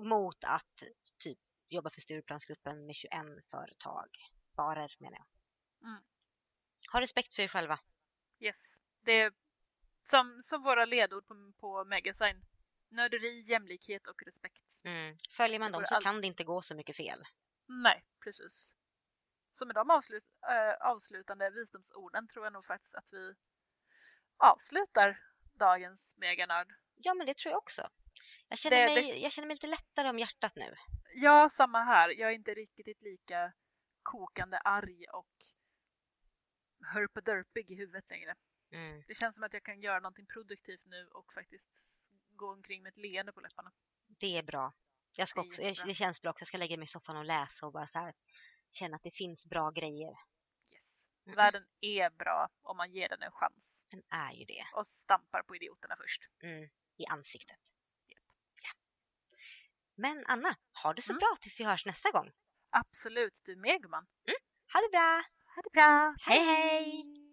Mot att typ jobba för Stureplansgruppen med 21 företag. Barer menar jag. Mm. Ha respekt för er själva. Yes. Det är som, som våra ledord på, på Megasign. Nörderi, jämlikhet och respekt. Mm. Följer man dem så all- kan det inte gå så mycket fel. Nej, precis. Så med de avslut, äh, avslutande visdomsorden tror jag nog faktiskt att vi avslutar dagens meganörd. Ja, men det tror jag också. Jag känner, Det- mig, det- jag känner mig lite lättare om hjärtat nu. Ja, samma här. Jag är inte riktigt lika kokande arg och hörpedörpig i huvudet längre. Mm. Det känns som att jag kan göra någonting produktivt nu och faktiskt gå omkring med ett leende på läpparna. Det är bra. Jag ska Det också, jättebra. det känns bra också. Jag ska lägga mig i soffan och läsa och bara så här, känna att det finns bra grejer. Yes. Mm. Världen är bra om man ger den en chans Den är ju det. och stampar på idioterna först. Mm. I ansiktet. Japp. Ja. Men Anna, ha det så Mm. bra tills vi hörs nästa gång. Absolut, du med gumman. Ha det bra! Ha det bra! Hej, hej!